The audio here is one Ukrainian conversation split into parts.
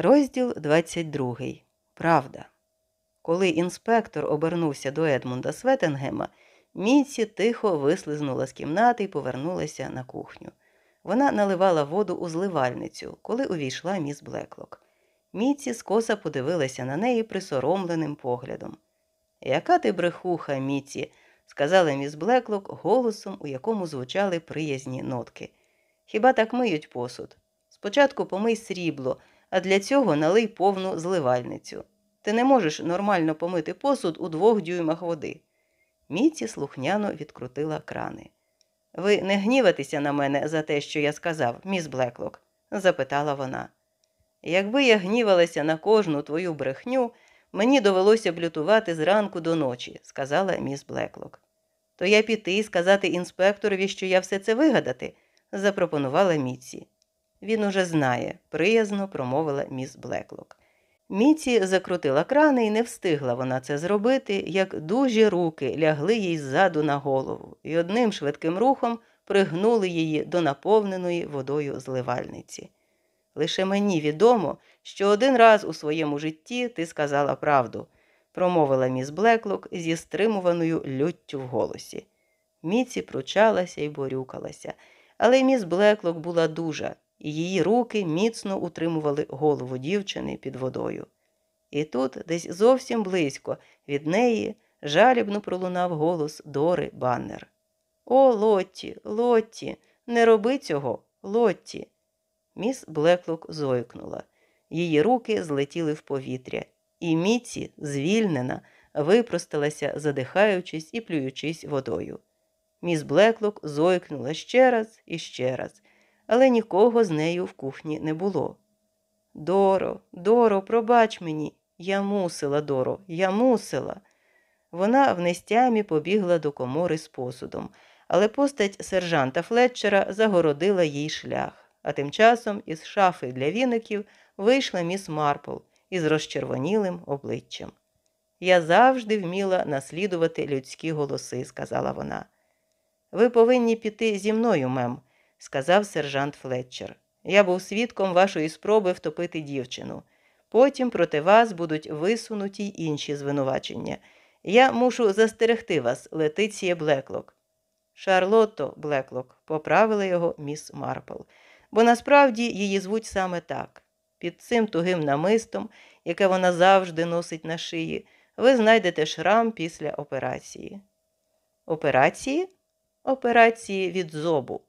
Розділ 22. Правда. Коли інспектор обернувся до Едмунда Светенгема, Міці тихо вислизнула з кімнати і повернулася на кухню. Вона наливала воду у зливальницю, коли увійшла міс Блеклок. Міці скоса подивилася на неї присоромленим поглядом. Яка ти брехуха, Міці, сказала міс Блеклок голосом, у якому звучали приязні нотки. Хіба так миють посуд? Спочатку помий срібло, а для цього налий повну зливальницю. Ти не можеш нормально помити посуд у двох дюймах води. Міці слухняно відкрутила крани. Ви не гніватеся на мене за те, що я сказав, міс Блеклок? запитала вона. Якби я гнівалася на кожну твою брехню, мені довелося б лютувати зранку до ночі, сказала міс Блеклок. То я піти і сказати інспекторові, що я все це вигадати, запропонувала Міці. Він уже знає, приязно промовила міс Блеклок. Міці закрутила крани і не встигла вона це зробити, як дужі руки лягли їй ззаду на голову і одним швидким рухом пригнули її до наповненої водою зливальниці. Лише мені відомо, що один раз у своєму житті ти сказала правду, промовила міс Блеклок зі стримуваною люттю в голосі. Міці пручалася і борюкалася, але міс Блеклок була дужа, її руки міцно утримували голову дівчини під водою. І тут, десь зовсім близько, від неї жалібно пролунав голос Дори Баннер. О, Лотті, Лотті, не роби цього, Лотті. Міс Блеклок зойкнула. Її руки злетіли в повітря, і Міці, звільнена, випросталася, задихаючись і плюючись водою. Міс Блеклок зойкнула ще раз і ще раз, але нікого з нею в кухні не було. Доро, Доро, пробач мені, я мусила, Доро, я мусила. Вона в нестямі побігла до комори з посудом, але постать сержанта Флетчера загородила їй шлях. А тим часом із шафи для віників вийшла міс Марпл із розчервонілим обличчям. Я завжди вміла наслідувати людські голоси, сказала вона. Ви повинні піти зі мною, мем, сказав сержант Флетчер. Я був свідком вашої спроби втопити дівчину. Потім проти вас будуть висунуті й інші звинувачення. Я мушу застерегти вас, Летиціє Блеклок. Шарлотто Блеклок, поправила його міс Марпл бо насправді її звуть саме так. Під цим тугим намистом, яке вона завжди носить на шиї, ви знайдете шрам після операції. Операції? Операції від зобу.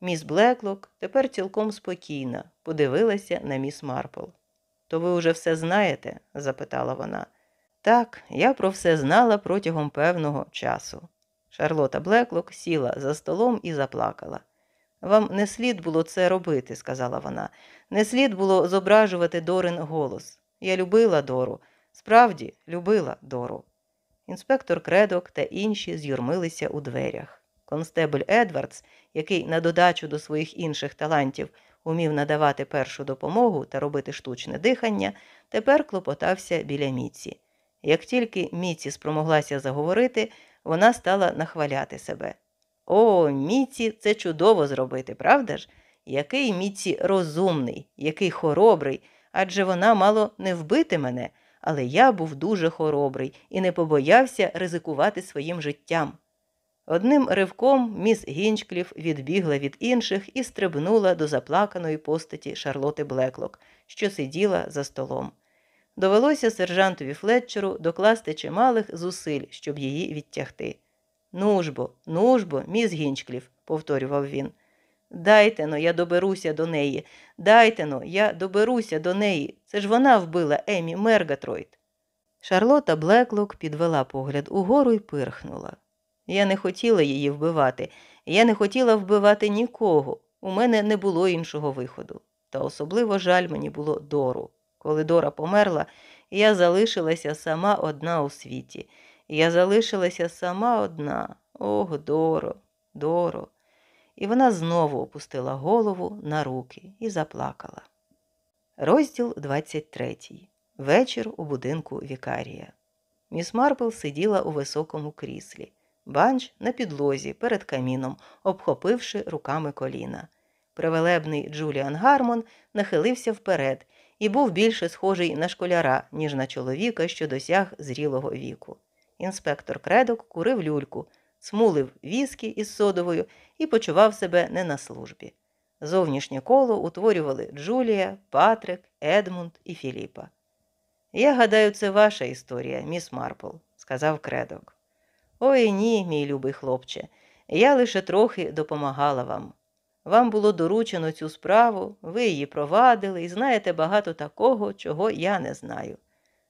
Міс Блеклок тепер цілком спокійна, подивилася на міс Марпл. То ви уже все знаєте? запитала вона. Так, я про все знала протягом певного часу. Шарлота Блеклок сіла за столом і заплакала. Вам не слід було це робити, сказала вона. Не слід було зображувати Дорин голос. Я любила Дору, справді любила Дору. Інспектор Кредок та інші з'юрмилися у дверях. Констебль Едвардс, який на додачу до своїх інших талантів умів надавати першу допомогу та робити штучне дихання, тепер клопотався біля Міці. Як тільки Міці спромоглася заговорити, вона стала нахваляти себе. О, Міці це чудово зробити, правда ж? Який Міці розумний, який хоробрий, адже вона мало не вбити мене, але я був дуже хоробрий і не побоявся ризикувати своїм життям. Одним ривком міс Гінчкліф відбігла від інших і стрибнула до заплаканої постаті Шарлоти Блеклок, що сиділа за столом. Довелося сержантові Флетчеру докласти чималих зусиль, щоб її відтягти. Нужбо, нужбо, міс Гінчкліф, повторював він. Дайте но, я доберуся до неї. Дайте но, я доберуся до неї. Це ж вона вбила Емі Мергатройд. Шарлота Блеклок підвела погляд угору і пирхнула. Я не хотіла її вбивати, я не хотіла вбивати нікого. У мене не було іншого виходу. Та особливо жаль мені було Дору. Коли Дора померла, я залишилася сама одна у світі. Я залишилася сама одна. Ох, Доро, Доро. І вона знову опустила голову на руки і заплакала. Розділ 23. Вечір у будинку Вікарія. Міс Марпл сиділа у високому кріслі, банч на підлозі перед каміном, обхопивши руками коліна. Привелебний Джуліан Гармон нахилився вперед і був більше схожий на школяра, ніж на чоловіка, що досяг зрілого віку. Інспектор кредок курив люльку, смулив віскі із содовою і почував себе не на службі. Зовнішнє коло утворювали Джулія, Патрик, Едмунд і Філіпа. Я гадаю, це ваша історія, міс Марпл, сказав кредок. Ой ні, мій любий хлопче, я лише трохи допомагала вам. Вам було доручено цю справу, ви її провадили і знаєте багато такого, чого я не знаю.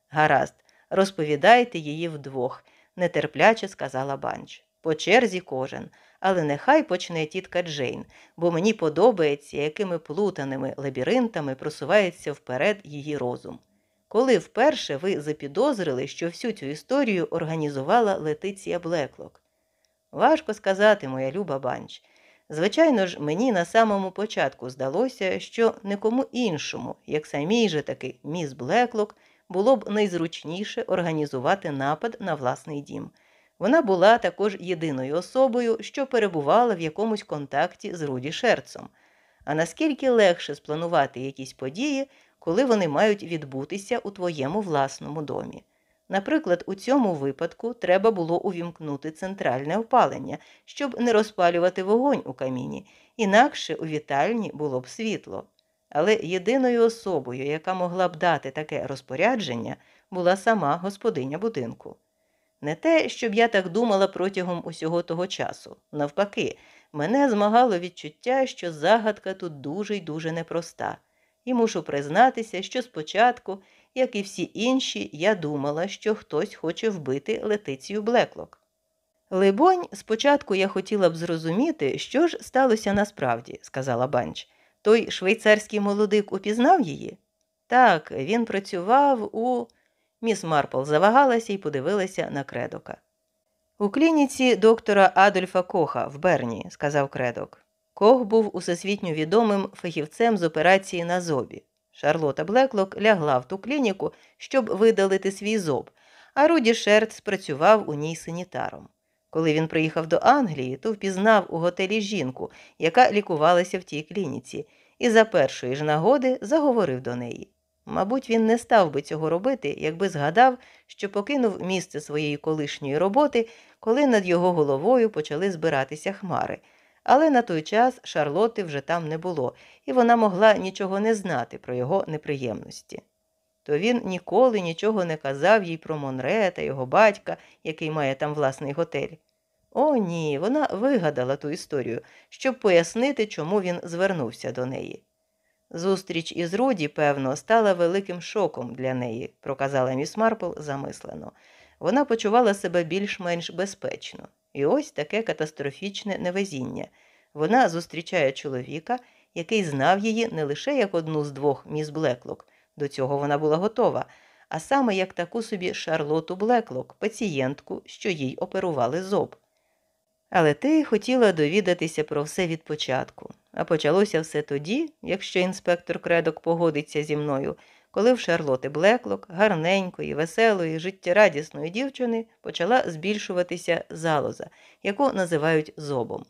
Гаразд, розповідайте її вдвох, нетерпляче сказала банч. По черзі кожен, але нехай почне тітка Джейн, бо мені подобається, якими плутаними лабіринтами просувається вперед її розум. Коли вперше ви запідозрили, що всю цю історію організувала Летиція Блеклок? Важко сказати, моя люба банч. Звичайно ж, мені на самому початку здалося, що нікому іншому, як самій же таки міс Блеклок, було б найзручніше організувати напад на власний дім. Вона була також єдиною особою, що перебувала в якомусь контакті з Руді Шерцом. А наскільки легше спланувати якісь події, коли вони мають відбутися у твоєму власному домі? Наприклад, у цьому випадку треба було увімкнути центральне опалення, щоб не розпалювати вогонь у каміні, інакше у вітальні було б світло. Але єдиною особою, яка могла б дати таке розпорядження, була сама господиня будинку. Не те, щоб я так думала протягом усього того часу. Навпаки, мене змагало відчуття, що загадка тут дуже й дуже непроста, і мушу признатися, що спочатку як і всі інші, я думала, що хтось хоче вбити летицію Блеклок. Либонь, спочатку я хотіла б зрозуміти, що ж сталося насправді, сказала банч. Той швейцарський молодик упізнав її? Так, він працював у. Міс Марпл завагалася і подивилася на кредока. У клініці доктора Адольфа Коха в Берні, сказав кредок. Кох був усесвітньо відомим фахівцем з операції на зобі. Шарлота Блеклок лягла в ту клініку, щоб видалити свій зоб, а Руді Шерц працював у ній санітаром. Коли він приїхав до Англії, то впізнав у готелі жінку, яка лікувалася в тій клініці, і за першої ж нагоди заговорив до неї. Мабуть, він не став би цього робити, якби згадав, що покинув місце своєї колишньої роботи, коли над його головою почали збиратися хмари. Але на той час Шарлоти вже там не було, і вона могла нічого не знати про його неприємності. То він ніколи нічого не казав їй про Монре та його батька, який має там власний готель. О, ні, вона вигадала ту історію, щоб пояснити, чому він звернувся до неї. Зустріч із Руді, певно, стала великим шоком для неї, проказала міс Марпл замислено. Вона почувала себе більш-менш безпечно. І ось таке катастрофічне невезіння. Вона зустрічає чоловіка, який знав її не лише як одну з двох міс Блеклок, до цього вона була готова, а саме як таку собі Шарлоту Блеклок, пацієнтку, що їй оперували зоб. Але ти хотіла довідатися про все від початку, а почалося все тоді, якщо інспектор кредок погодиться зі мною, коли в Шарлоти Блеклок, гарненької, веселої, життєрадісної дівчини почала збільшуватися залоза, яку називають зобом.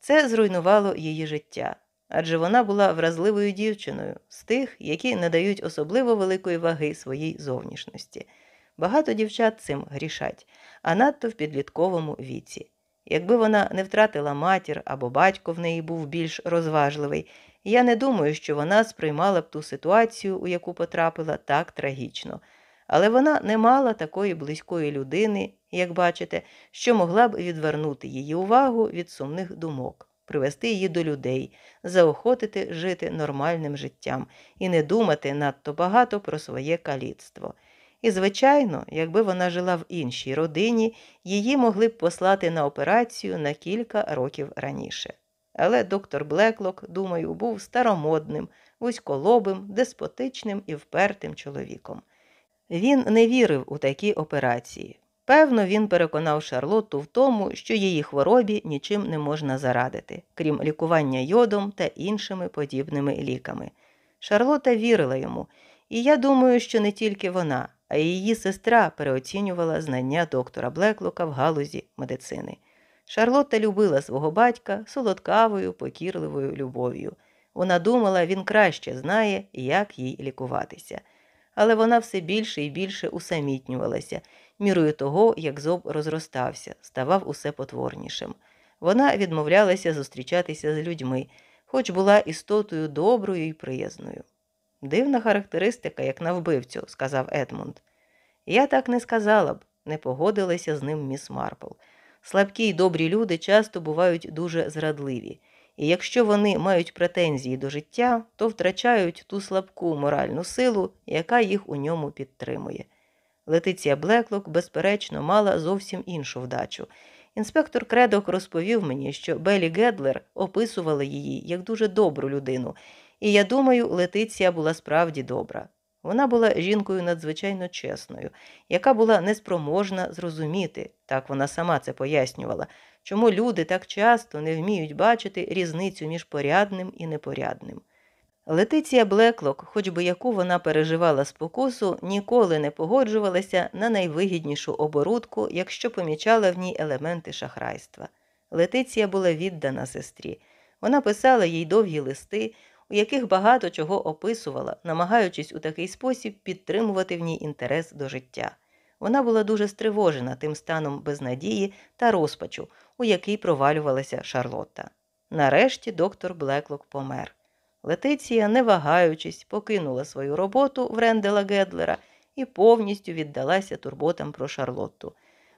Це зруйнувало її життя, адже вона була вразливою дівчиною з тих, які не дають особливо великої ваги своїй зовнішності. Багато дівчат цим грішать, а надто в підлітковому віці. Якби вона не втратила матір або батько в неї був більш розважливий, я не думаю, що вона сприймала б ту ситуацію, у яку потрапила, так трагічно. Але вона не мала такої близької людини, як бачите, що могла б відвернути її увагу від сумних думок, привести її до людей, заохотити жити нормальним життям і не думати надто багато про своє каліцтво. І, звичайно, якби вона жила в іншій родині, її могли б послати на операцію на кілька років раніше. Але доктор Блеклок, думаю, був старомодним, вузьколобим, деспотичним і впертим чоловіком. Він не вірив у такі операції. Певно, він переконав Шарлотту в тому, що її хворобі нічим не можна зарадити, крім лікування йодом та іншими подібними ліками. Шарлота вірила йому, і я думаю, що не тільки вона, а й її сестра переоцінювала знання доктора Блеклока в галузі медицини. Шарлотта любила свого батька солодкавою, покірливою любов'ю. Вона думала, він краще знає, як їй лікуватися. Але вона все більше і більше усамітнювалася, мірою того, як зоб розростався, ставав усе потворнішим. Вона відмовлялася зустрічатися з людьми, хоч була істотою доброю і приязною. Дивна характеристика, як на вбивцю, сказав Едмунд. Я так не сказала б, не погодилася з ним міс Марпл. Слабкі й добрі люди часто бувають дуже зрадливі, і якщо вони мають претензії до життя, то втрачають ту слабку моральну силу, яка їх у ньому підтримує. Летиція Блеклок, безперечно, мала зовсім іншу вдачу. Інспектор Кредок розповів мені, що Белі Гедлер описувала її як дуже добру людину, і я думаю, Летиція була справді добра. Вона була жінкою надзвичайно чесною, яка була неспроможна зрозуміти, так вона сама це пояснювала, чому люди так часто не вміють бачити різницю між порядним і непорядним. Летиція Блеклок, хоч би яку вона переживала спокусу, ніколи не погоджувалася на найвигіднішу оборудку, якщо помічала в ній елементи шахрайства. Летиція була віддана сестрі. Вона писала їй довгі листи, у яких багато чого описувала, намагаючись у такий спосіб підтримувати в ній інтерес до життя. Вона була дуже стривожена тим станом безнадії та розпачу, у який провалювалася Шарлотта. Нарешті доктор Блеклок помер. Летиція, не вагаючись, покинула свою роботу в Рендела Гедлера і повністю віддалася турботам про Шарлотту.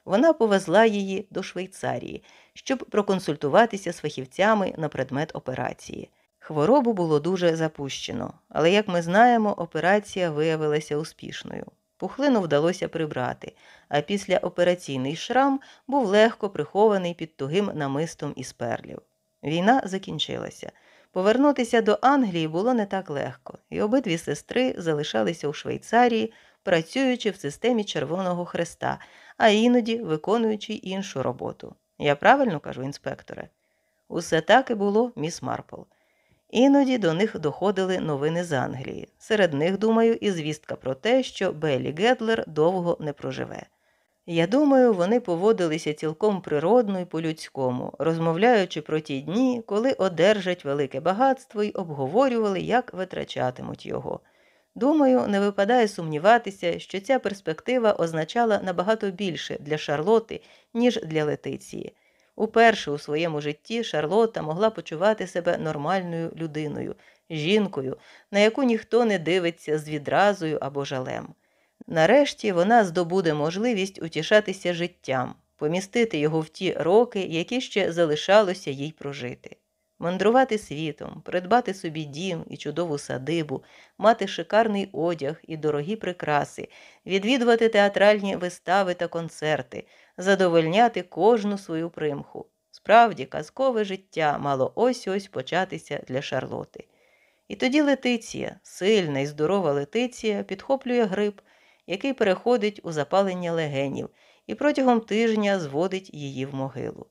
Вона повезла її до Швейцарії, щоб проконсультуватися з фахівцями на предмет операції. Хворобу було дуже запущено, але, як ми знаємо, операція виявилася успішною. Пухлину вдалося прибрати, а післяопераційний шрам був легко прихований під тугим намистом із перлів. Війна закінчилася. Повернутися до Англії було не так легко, і обидві сестри залишалися у Швейцарії, працюючи в системі Червоного Хреста, а іноді виконуючи іншу роботу. Я правильно кажу, інспекторе? Усе так і було, міс Марпл. Іноді до них доходили новини з Англії. Серед них, думаю, і звістка про те, що Беллі Гетлер довго не проживе. Я думаю, вони поводилися цілком природно і по-людському, розмовляючи про ті дні, коли одержать велике багатство і обговорювали, як витрачатимуть його. Думаю, не випадає сумніватися, що ця перспектива означала набагато більше для Шарлоти, ніж для Летиції. Уперше у своєму житті Шарлота могла почувати себе нормальною людиною, жінкою, на яку ніхто не дивиться з відразою або жалем. Нарешті вона здобуде можливість утішатися життям, помістити його в ті роки, які ще залишалося їй прожити, мандрувати світом, придбати собі дім і чудову садибу, мати шикарний одяг і дорогі прикраси, відвідувати театральні вистави та концерти, задовольняти кожну свою примху. Справді, казкове життя мало ось ось початися для Шарлоти. І тоді Летиція, сильна і здорова Летиція, підхоплює гриб який переходить у запалення легенів і протягом тижня зводить її в могилу.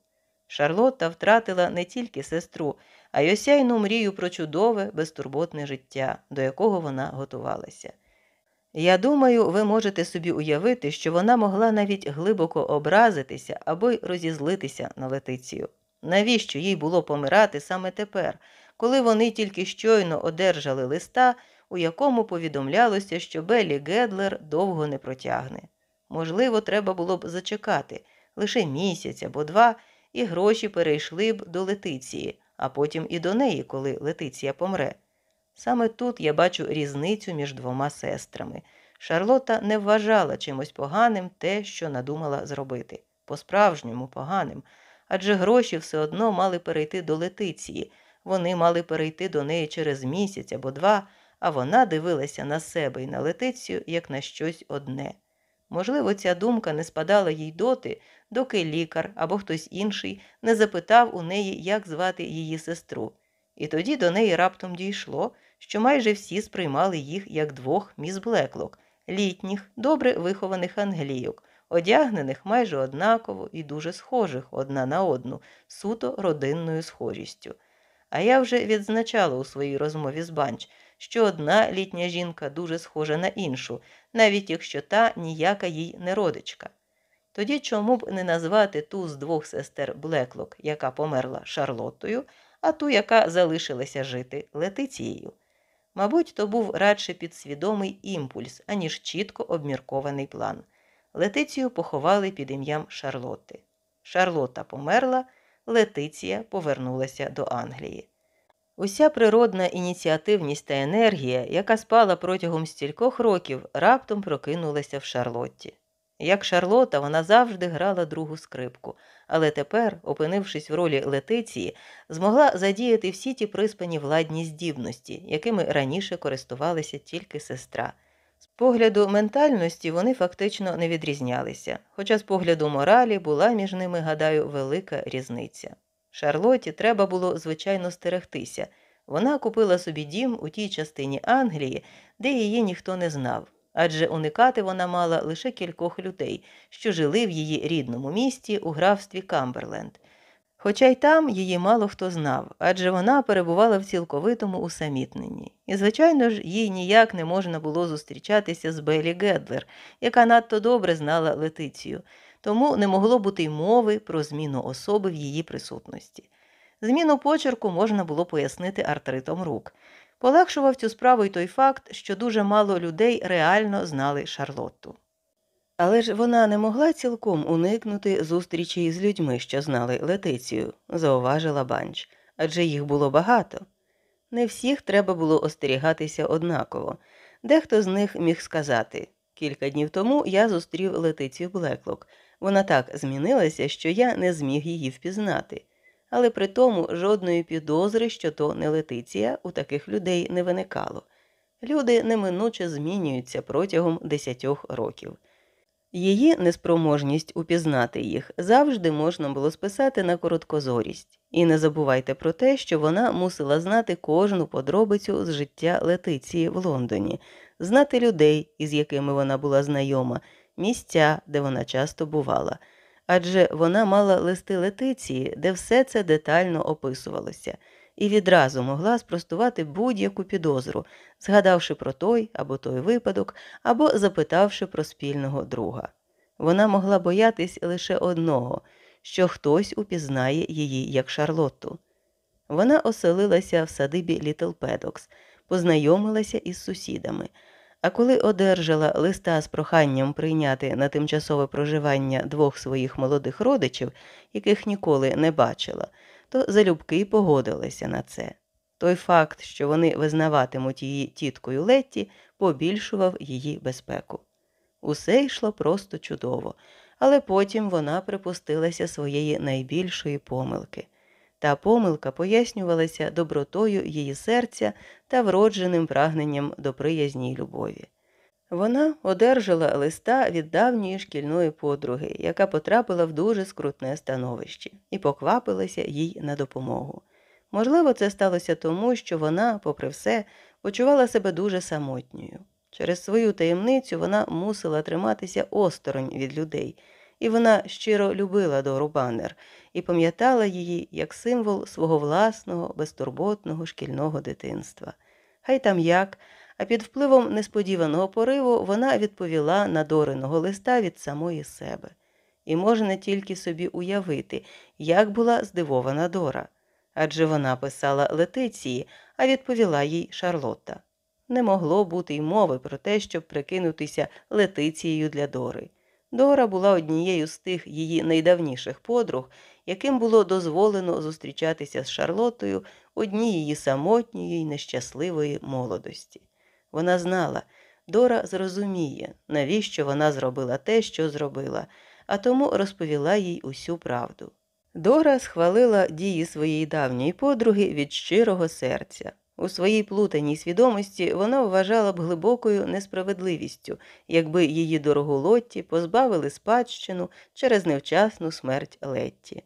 Шарлотта втратила не тільки сестру, а й осяйну мрію про чудове, безтурботне життя, до якого вона готувалася. Я думаю, ви можете собі уявити, що вона могла навіть глибоко образитися або й розізлитися на летицію. Навіщо їй було помирати саме тепер, коли вони тільки щойно одержали листа, у якому повідомлялося, що Беллі Гедлер довго не протягне. Можливо, треба було б зачекати лише місяць або два, і гроші перейшли б до Летиції, а потім і до неї, коли Летиція помре. Саме тут я бачу різницю між двома сестрами. Шарлота не вважала чимось поганим те, що надумала зробити, по-справжньому поганим, адже гроші все одно мали перейти до Летиції, вони мали перейти до неї через місяць або два а вона дивилася на себе і на летицю як на щось одне. Можливо, ця думка не спадала їй доти, доки лікар або хтось інший не запитав у неї, як звати її сестру, і тоді до неї раптом дійшло, що майже всі сприймали їх як двох міс Блеклок, літніх, добре вихованих англійок, одягнених майже однаково і дуже схожих одна на одну, суто родинною схожістю. А я вже відзначала у своїй розмові з Банч, що одна літня жінка дуже схожа на іншу, навіть якщо та ніяка їй не родичка. Тоді чому б не назвати ту з двох сестер Блеклок, яка померла Шарлоттою, а ту, яка залишилася жити Летицією. Мабуть, то був радше підсвідомий імпульс, аніж чітко обміркований план. Летицію поховали під ім'ям Шарлотти. Шарлотта померла, Летиція повернулася до Англії. Уся природна ініціативність та енергія, яка спала протягом стількох років, раптом прокинулася в Шарлотті. Як Шарлота, вона завжди грала другу скрипку, але тепер, опинившись в ролі летиції, змогла задіяти всі ті приспані владні здібності, якими раніше користувалася тільки сестра. З погляду ментальності вони фактично не відрізнялися, хоча з погляду моралі була між ними, гадаю, велика різниця. Шарлоті треба було, звичайно, стерегтися. Вона купила собі дім у тій частині Англії, де її ніхто не знав, адже уникати вона мала лише кількох людей, що жили в її рідному місті у графстві Камберленд. Хоча й там її мало хто знав, адже вона перебувала в цілковитому усамітненні. І, звичайно ж, їй ніяк не можна було зустрічатися з Белі Гедлер, яка надто добре знала Летицію, тому не могло бути й мови про зміну особи в її присутності. Зміну почерку можна було пояснити артритом рук. Полегшував цю справу й той факт, що дуже мало людей реально знали Шарлотту. Але ж вона не могла цілком уникнути зустрічі з людьми, що знали Летицію, зауважила банч, адже їх було багато. Не всіх треба було остерігатися однаково. Дехто з них міг сказати кілька днів тому я зустрів Летицію Блеклок. Вона так змінилася, що я не зміг її впізнати. Але при тому жодної підозри, що то не Летиція, у таких людей не виникало. Люди неминуче змінюються протягом десятьох років. Її неспроможність упізнати їх завжди можна було списати на короткозорість, і не забувайте про те, що вона мусила знати кожну подробицю з життя Летиції в Лондоні, знати людей, із якими вона була знайома, місця, де вона часто бувала. Адже вона мала листи Летиції, де все це детально описувалося, і відразу могла спростувати будь-яку підозру, згадавши про той або той випадок, або запитавши про спільного друга. Вона могла боятись лише одного, що хтось упізнає її як Шарлотту. Вона оселилася в садибі Літл Педокс, познайомилася із сусідами. А коли одержала листа з проханням прийняти на тимчасове проживання двох своїх молодих родичів, яких ніколи не бачила, то залюбки погодилася на це. Той факт, що вони визнаватимуть її тіткою Летті, побільшував її безпеку. Усе йшло просто чудово, але потім вона припустилася своєї найбільшої помилки. Та помилка пояснювалася добротою її серця та вродженим прагненням до приязні любові. Вона одержала листа від давньої шкільної подруги, яка потрапила в дуже скрутне становище, і поквапилася їй на допомогу. Можливо, це сталося тому, що вона, попри все, почувала себе дуже самотньою. Через свою таємницю вона мусила триматися осторонь від людей, і вона щиро любила Дору Баннер і пам'ятала її як символ свого власного, безтурботного шкільного дитинства. Хай там як, а під впливом несподіваного пориву вона відповіла на Дориного листа від самої себе. І можна тільки собі уявити, як була здивована Дора. Адже вона писала Летиції, а відповіла їй Шарлотта. Не могло бути й мови про те, щоб прикинутися Летицією для Дори. Дора була однією з тих її найдавніших подруг, яким було дозволено зустрічатися з Шарлотою одній її самотньої й нещасливої молодості. Вона знала, Дора зрозуміє, навіщо вона зробила те, що зробила, а тому розповіла їй усю правду. Дора схвалила дії своєї давньої подруги від щирого серця. У своїй плутаній свідомості вона вважала б глибокою несправедливістю, якби її дорогу Лотті позбавили спадщину через невчасну смерть Летті.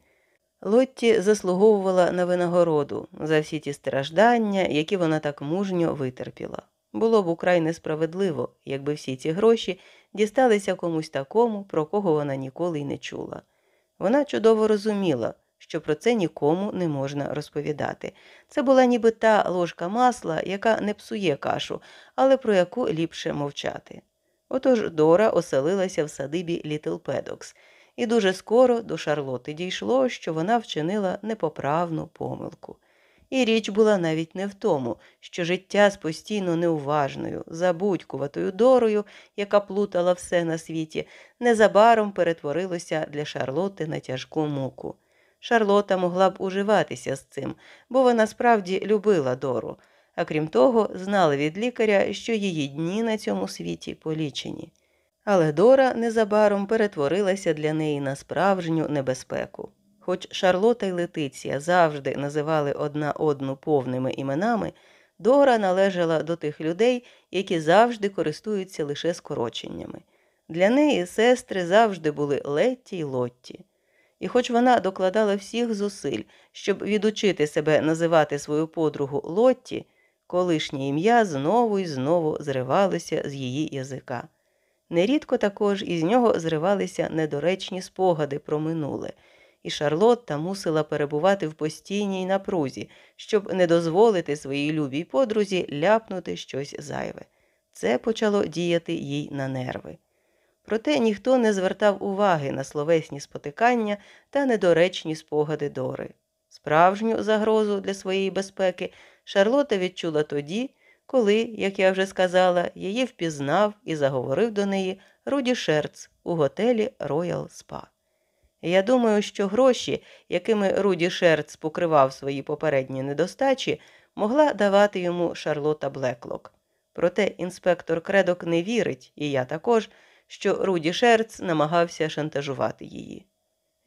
Лотті заслуговувала на винагороду за всі ті страждання, які вона так мужньо витерпіла. Було б украй несправедливо, якби всі ці гроші дісталися комусь такому, про кого вона ніколи й не чула. Вона чудово розуміла, що про це нікому не можна розповідати. Це була ніби та ложка масла, яка не псує кашу, але про яку ліпше мовчати. Отож Дора оселилася в садибі Літл Педокс, і дуже скоро до Шарлоти дійшло, що вона вчинила непоправну помилку. І річ була навіть не в тому, що життя з постійно неуважною, забудькуватою дорою, яка плутала все на світі, незабаром перетворилося для Шарлоти на тяжку муку. Шарлота могла б уживатися з цим, бо вона справді любила Дору, а крім того, знала від лікаря, що її дні на цьому світі полічені. Але Дора незабаром перетворилася для неї на справжню небезпеку. Хоч Шарлота й Летиція завжди називали одна одну повними іменами, Дора належала до тих людей, які завжди користуються лише скороченнями. Для неї сестри завжди були Летті й Лотті. І хоч вона докладала всіх зусиль, щоб відучити себе називати свою подругу Лотті, колишнє ім'я знову і знову зривалося з її язика. Нерідко також із нього зривалися недоречні спогади про минуле, і Шарлотта мусила перебувати в постійній напрузі, щоб не дозволити своїй любій подрузі ляпнути щось зайве. Це почало діяти їй на нерви. Проте ніхто не звертав уваги на словесні спотикання та недоречні спогади Дори. Справжню загрозу для своєї безпеки Шарлота відчула тоді, коли, як я вже сказала, її впізнав і заговорив до неї Руді Шерц у готелі Роял Спа. Я думаю, що гроші, якими Руді Шерц покривав свої попередні недостачі, могла давати йому Шарлота Блеклок. Проте інспектор Кредок не вірить, і я також, що Руді Шерц намагався шантажувати її.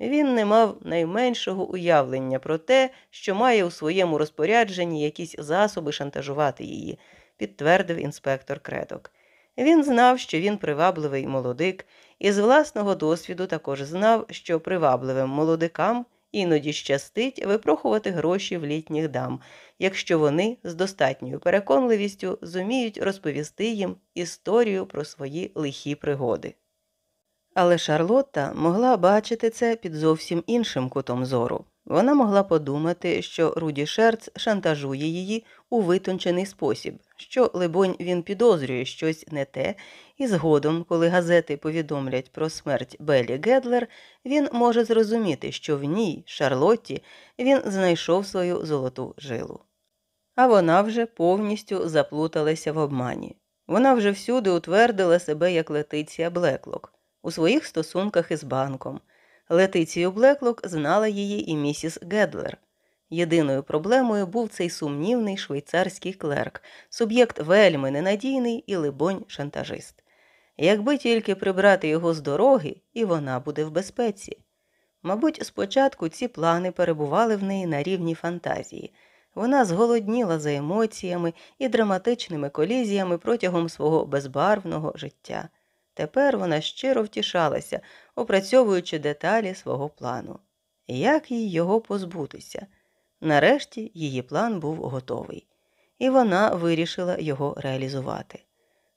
Він не мав найменшого уявлення про те, що має у своєму розпорядженні якісь засоби шантажувати її, підтвердив інспектор Кредок. Він знав, що він привабливий молодик, і з власного досвіду також знав, що привабливим молодикам іноді щастить випрохувати гроші в літніх дам, якщо вони з достатньою переконливістю зуміють розповісти їм історію про свої лихі пригоди. Але Шарлотта могла бачити це під зовсім іншим кутом зору. Вона могла подумати, що Руді Шерц шантажує її у витончений спосіб, що, либонь, він підозрює щось не те, і згодом, коли газети повідомлять про смерть Беллі Гедлер, він може зрозуміти, що в ній, Шарлотті, він знайшов свою золоту жилу. А вона вже повністю заплуталася в обмані. Вона вже всюди утвердила себе як Летиція Блеклок у своїх стосунках із банком. Летицію Блеклок знала її і місіс Гедлер. Єдиною проблемою був цей сумнівний швейцарський клерк, суб'єкт вельми ненадійний і, либонь, шантажист. Якби тільки прибрати його з дороги, і вона буде в безпеці. Мабуть, спочатку ці плани перебували в неї на рівні фантазії. Вона зголодніла за емоціями і драматичними колізіями протягом свого безбарвного життя. Тепер вона щиро втішалася, опрацьовуючи деталі свого плану. Як їй його позбутися? Нарешті її план був готовий, і вона вирішила його реалізувати.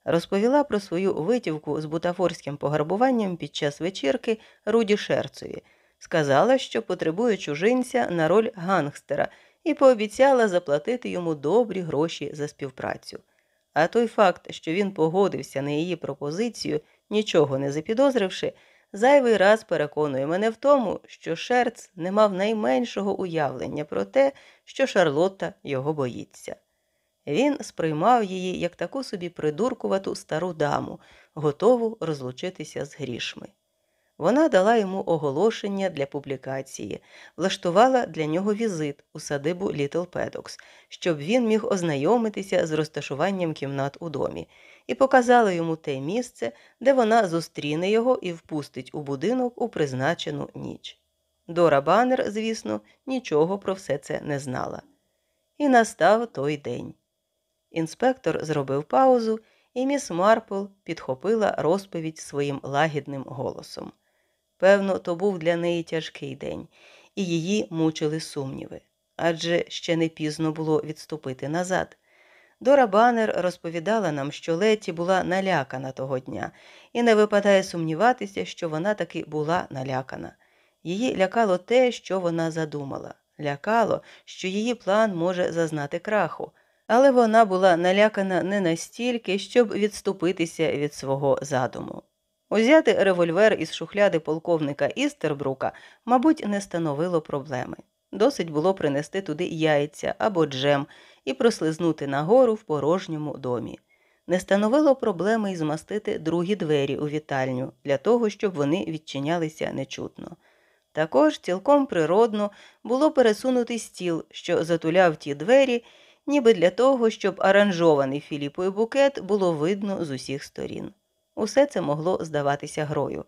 Розповіла про свою витівку з бутафорським пограбуванням під час вечірки Руді Шерцові, сказала, що потребує чужинця на роль гангстера, і пообіцяла заплатити йому добрі гроші за співпрацю. А той факт, що він погодився на її пропозицію, нічого не запідозривши, зайвий раз переконує мене в тому, що Шерц не мав найменшого уявлення про те, що Шарлотта його боїться. Він сприймав її як таку собі придуркувату стару даму, готову розлучитися з грішми. Вона дала йому оголошення для публікації, влаштувала для нього візит у садибу Літл Педокс, щоб він міг ознайомитися з розташуванням кімнат у домі, і показала йому те місце, де вона зустріне його і впустить у будинок у призначену ніч. Дора Баннер, звісно, нічого про все це не знала. І настав той день. Інспектор зробив паузу, і міс Марпл підхопила розповідь своїм лагідним голосом. Певно, то був для неї тяжкий день, і її мучили сумніви адже ще не пізно було відступити назад. Дора Баннер розповідала нам, що Леті була налякана того дня, і не випадає сумніватися, що вона таки була налякана. Її лякало те, що вона задумала, лякало, що її план може зазнати краху, але вона була налякана не настільки, щоб відступитися від свого задуму. Узяти револьвер із шухляди полковника Істербрука, мабуть, не становило проблеми. Досить було принести туди яйця або джем і прослизнути нагору в порожньому домі. Не становило проблеми й змастити другі двері у вітальню для того, щоб вони відчинялися нечутно. Також цілком природно було пересунути стіл, що затуляв ті двері, ніби для того, щоб аранжований Філіпою букет було видно з усіх сторін. Усе це могло здаватися грою,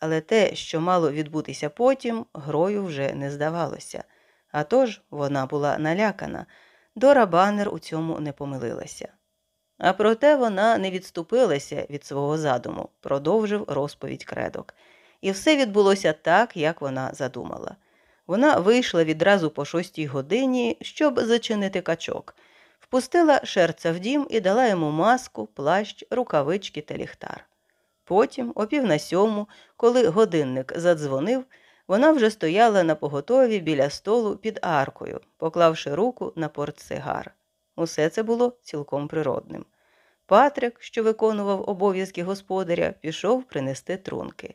але те, що мало відбутися потім, грою вже не здавалося. А тож вона була налякана. Дора Баннер у цьому не помилилася. А проте вона не відступилася від свого задуму, продовжив розповідь кредок. І все відбулося так, як вона задумала. Вона вийшла відразу по шостій годині, щоб зачинити качок, впустила шерця в дім і дала йому маску, плащ, рукавички та ліхтар. Потім, о пів на сьому, коли годинник задзвонив, вона вже стояла на поготові біля столу під аркою, поклавши руку на портсигар. Усе це було цілком природним. Патрик, що виконував обов'язки господаря, пішов принести трунки.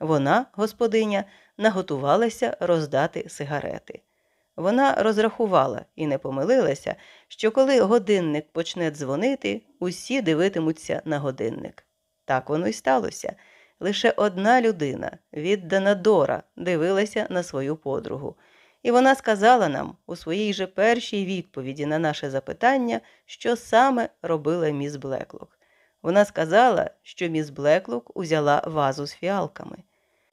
Вона, господиня, наготувалася роздати сигарети. Вона розрахувала і не помилилася, що коли годинник почне дзвонити, усі дивитимуться на годинник. Так воно й сталося. Лише одна людина, віддана Дора, дивилася на свою подругу. І вона сказала нам у своїй же першій відповіді на наше запитання, що саме робила міс Блеклок. Вона сказала, що міс Блеклок узяла вазу з фіалками.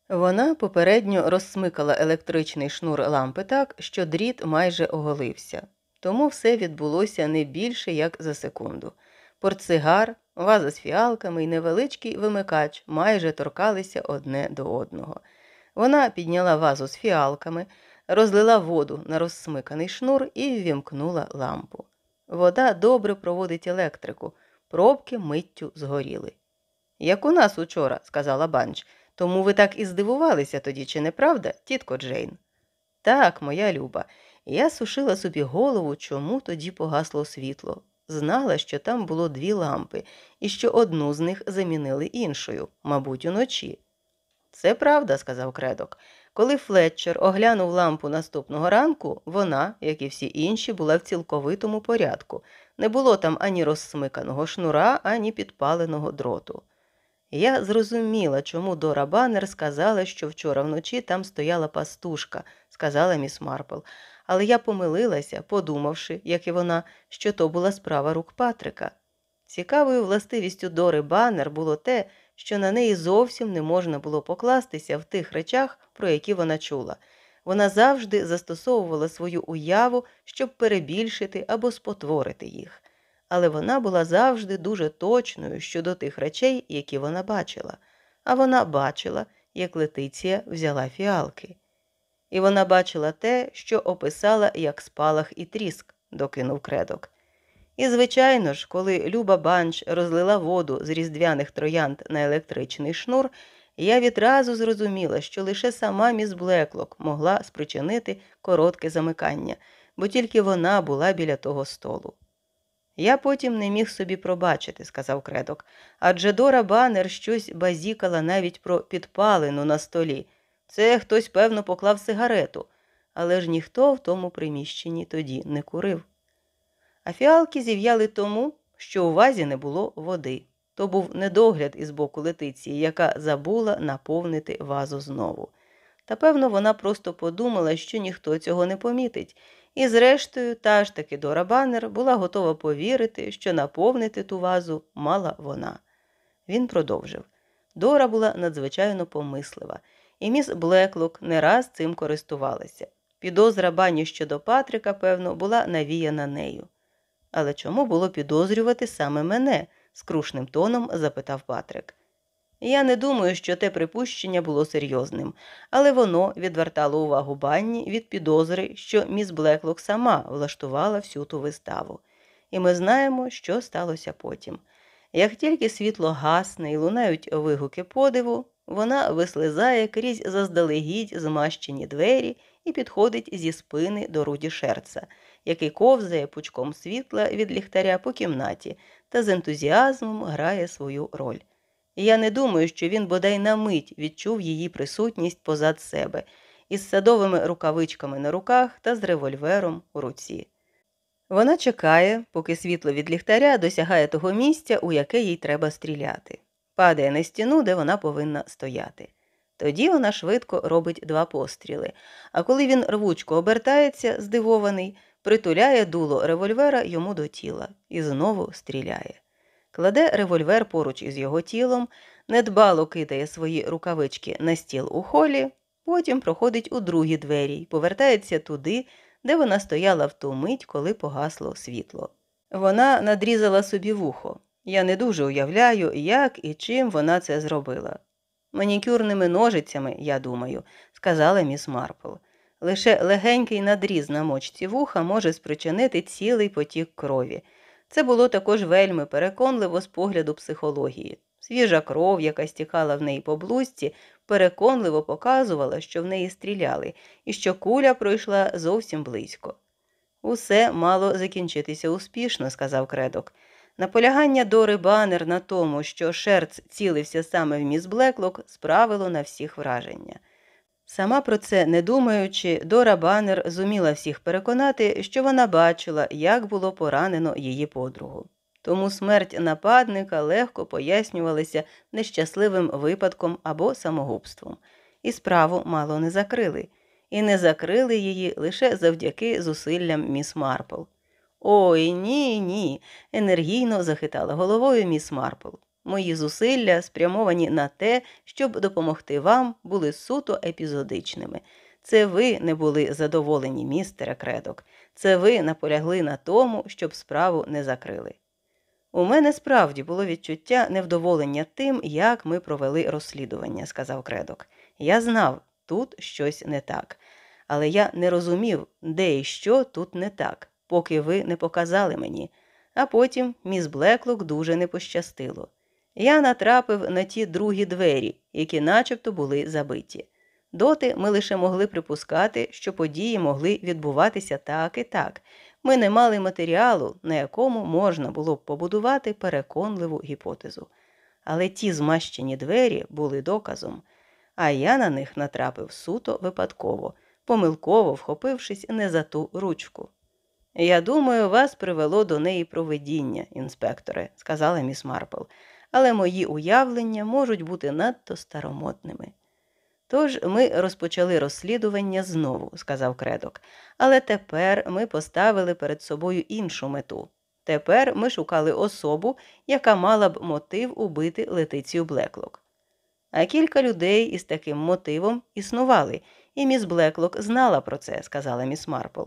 Вона попередньо розсмикала електричний шнур лампи так, що дріт майже оголився. Тому все відбулося не більше, як за секунду. Портсигар, ваза з фіалками і невеличкий вимикач майже торкалися одне до одного. Вона підняла вазу з фіалками, розлила воду на розсмиканий шнур і ввімкнула лампу. Вода добре проводить електрику, пробки миттю згоріли. Як у нас учора, сказала банч, тому ви так і здивувалися тоді, чи не правда, тітко Джейн? Так, моя люба, я сушила собі голову, чому тоді погасло світло. Знала, що там було дві лампи, і що одну з них замінили іншою, мабуть, уночі. Це правда, сказав Кредок. Коли Флетчер оглянув лампу наступного ранку, вона, як і всі інші, була в цілковитому порядку. Не було там ані розсмиканого шнура, ані підпаленого дроту. Я зрозуміла, чому Дора Баннер сказала, що вчора вночі там стояла пастушка, сказала міс Марпл, але я помилилася, подумавши, як і вона, що то була справа рук Патрика. Цікавою властивістю Дори Баннер було те, що на неї зовсім не можна було покластися в тих речах, про які вона чула. Вона завжди застосовувала свою уяву, щоб перебільшити або спотворити їх. Але вона була завжди дуже точною щодо тих речей, які вона бачила, а вона бачила, як Летиція взяла фіалки. І вона бачила те, що описала як спалах і тріск, докинув кредок. І, звичайно ж, коли Люба Банч розлила воду з різдвяних троянд на електричний шнур, я відразу зрозуміла, що лише сама міс Блеклок могла спричинити коротке замикання, бо тільки вона була біля того столу. Я потім не міг собі пробачити, сказав кредок, адже Дора Банер щось базікала навіть про підпалину на столі. Це хтось, певно, поклав сигарету, але ж ніхто в тому приміщенні тоді не курив. А фіалки зів'яли тому, що у вазі не було води. То був недогляд із боку летиції, яка забула наповнити вазу знову. Та, певно, вона просто подумала, що ніхто цього не помітить, і, зрештою, та ж таки Дора Баннер була готова повірити, що наповнити ту вазу мала вона. Він продовжив. Дора була надзвичайно помислива, і міс Блеклок не раз цим користувалася. Підозра бані щодо Патрика, певно, була навіяна нею. Але чому було підозрювати саме мене? скрушним тоном запитав Патрик. Я не думаю, що те припущення було серйозним, але воно відвертало увагу банні від підозри, що міс Блеклок сама влаштувала всю ту виставу. І ми знаємо, що сталося потім. Як тільки світло гасне і лунають вигуки подиву, вона вислизає крізь заздалегідь змащені двері і підходить зі спини до руді шерца, який ковзає пучком світла від ліхтаря по кімнаті та з ентузіазмом грає свою роль. Я не думаю, що він бодай на мить відчув її присутність позад себе, із садовими рукавичками на руках та з револьвером у руці. Вона чекає, поки світло від ліхтаря досягає того місця, у яке їй треба стріляти, падає на стіну, де вона повинна стояти. Тоді вона швидко робить два постріли, а коли він рвучко обертається, здивований, притуляє дуло револьвера йому до тіла і знову стріляє. Кладе револьвер поруч із його тілом, недбало кидає свої рукавички на стіл у холі, потім проходить у другі двері й повертається туди, де вона стояла в ту мить, коли погасло світло. Вона надрізала собі вухо. Я не дуже уявляю, як і чим вона це зробила. Манікюрними ножицями, я думаю, сказала міс Марпл. Лише легенький надріз на мочці вуха може спричинити цілий потік крові. Це було також вельми переконливо з погляду психології. Свіжа кров, яка стікала в неї по блузці, переконливо показувала, що в неї стріляли, і що куля пройшла зовсім близько. Усе мало закінчитися успішно, сказав кредок. Наполягання Дори Банер на тому, що Шерц цілився саме в міс Блеклок, справило на всіх враження. Сама про це не думаючи, Дора Банер зуміла всіх переконати, що вона бачила, як було поранено її подругу. Тому смерть нападника легко пояснювалася нещасливим випадком або самогубством, і справу мало не закрили, і не закрили її лише завдяки зусиллям міс Марпл. Ой ні, ні, енергійно захитала головою міс Марпл. Мої зусилля, спрямовані на те, щоб допомогти вам, були суто епізодичними. Це ви не були задоволені, містере Кредок. Це ви наполягли на тому, щоб справу не закрили. У мене справді було відчуття невдоволення тим, як ми провели розслідування, сказав Кредок. Я знав, тут щось не так, але я не розумів, де і що тут не так, поки ви не показали мені. А потім міс Блеклок дуже не пощастило. Я натрапив на ті другі двері, які начебто були забиті. Доти ми лише могли припускати, що події могли відбуватися так і так. Ми не мали матеріалу, на якому можна було б побудувати переконливу гіпотезу. Але ті змащені двері були доказом, а я на них натрапив суто випадково, помилково вхопившись не за ту ручку. Я думаю, вас привело до неї проведіння, інспекторе, сказала міс Марпл але мої уявлення можуть бути надто старомодними. Тож ми розпочали розслідування знову, сказав кредок, але тепер ми поставили перед собою іншу мету. Тепер ми шукали особу, яка мала б мотив убити Летицію Блеклок. А кілька людей із таким мотивом існували, і міс Блеклок знала про це, сказала міс Марпл.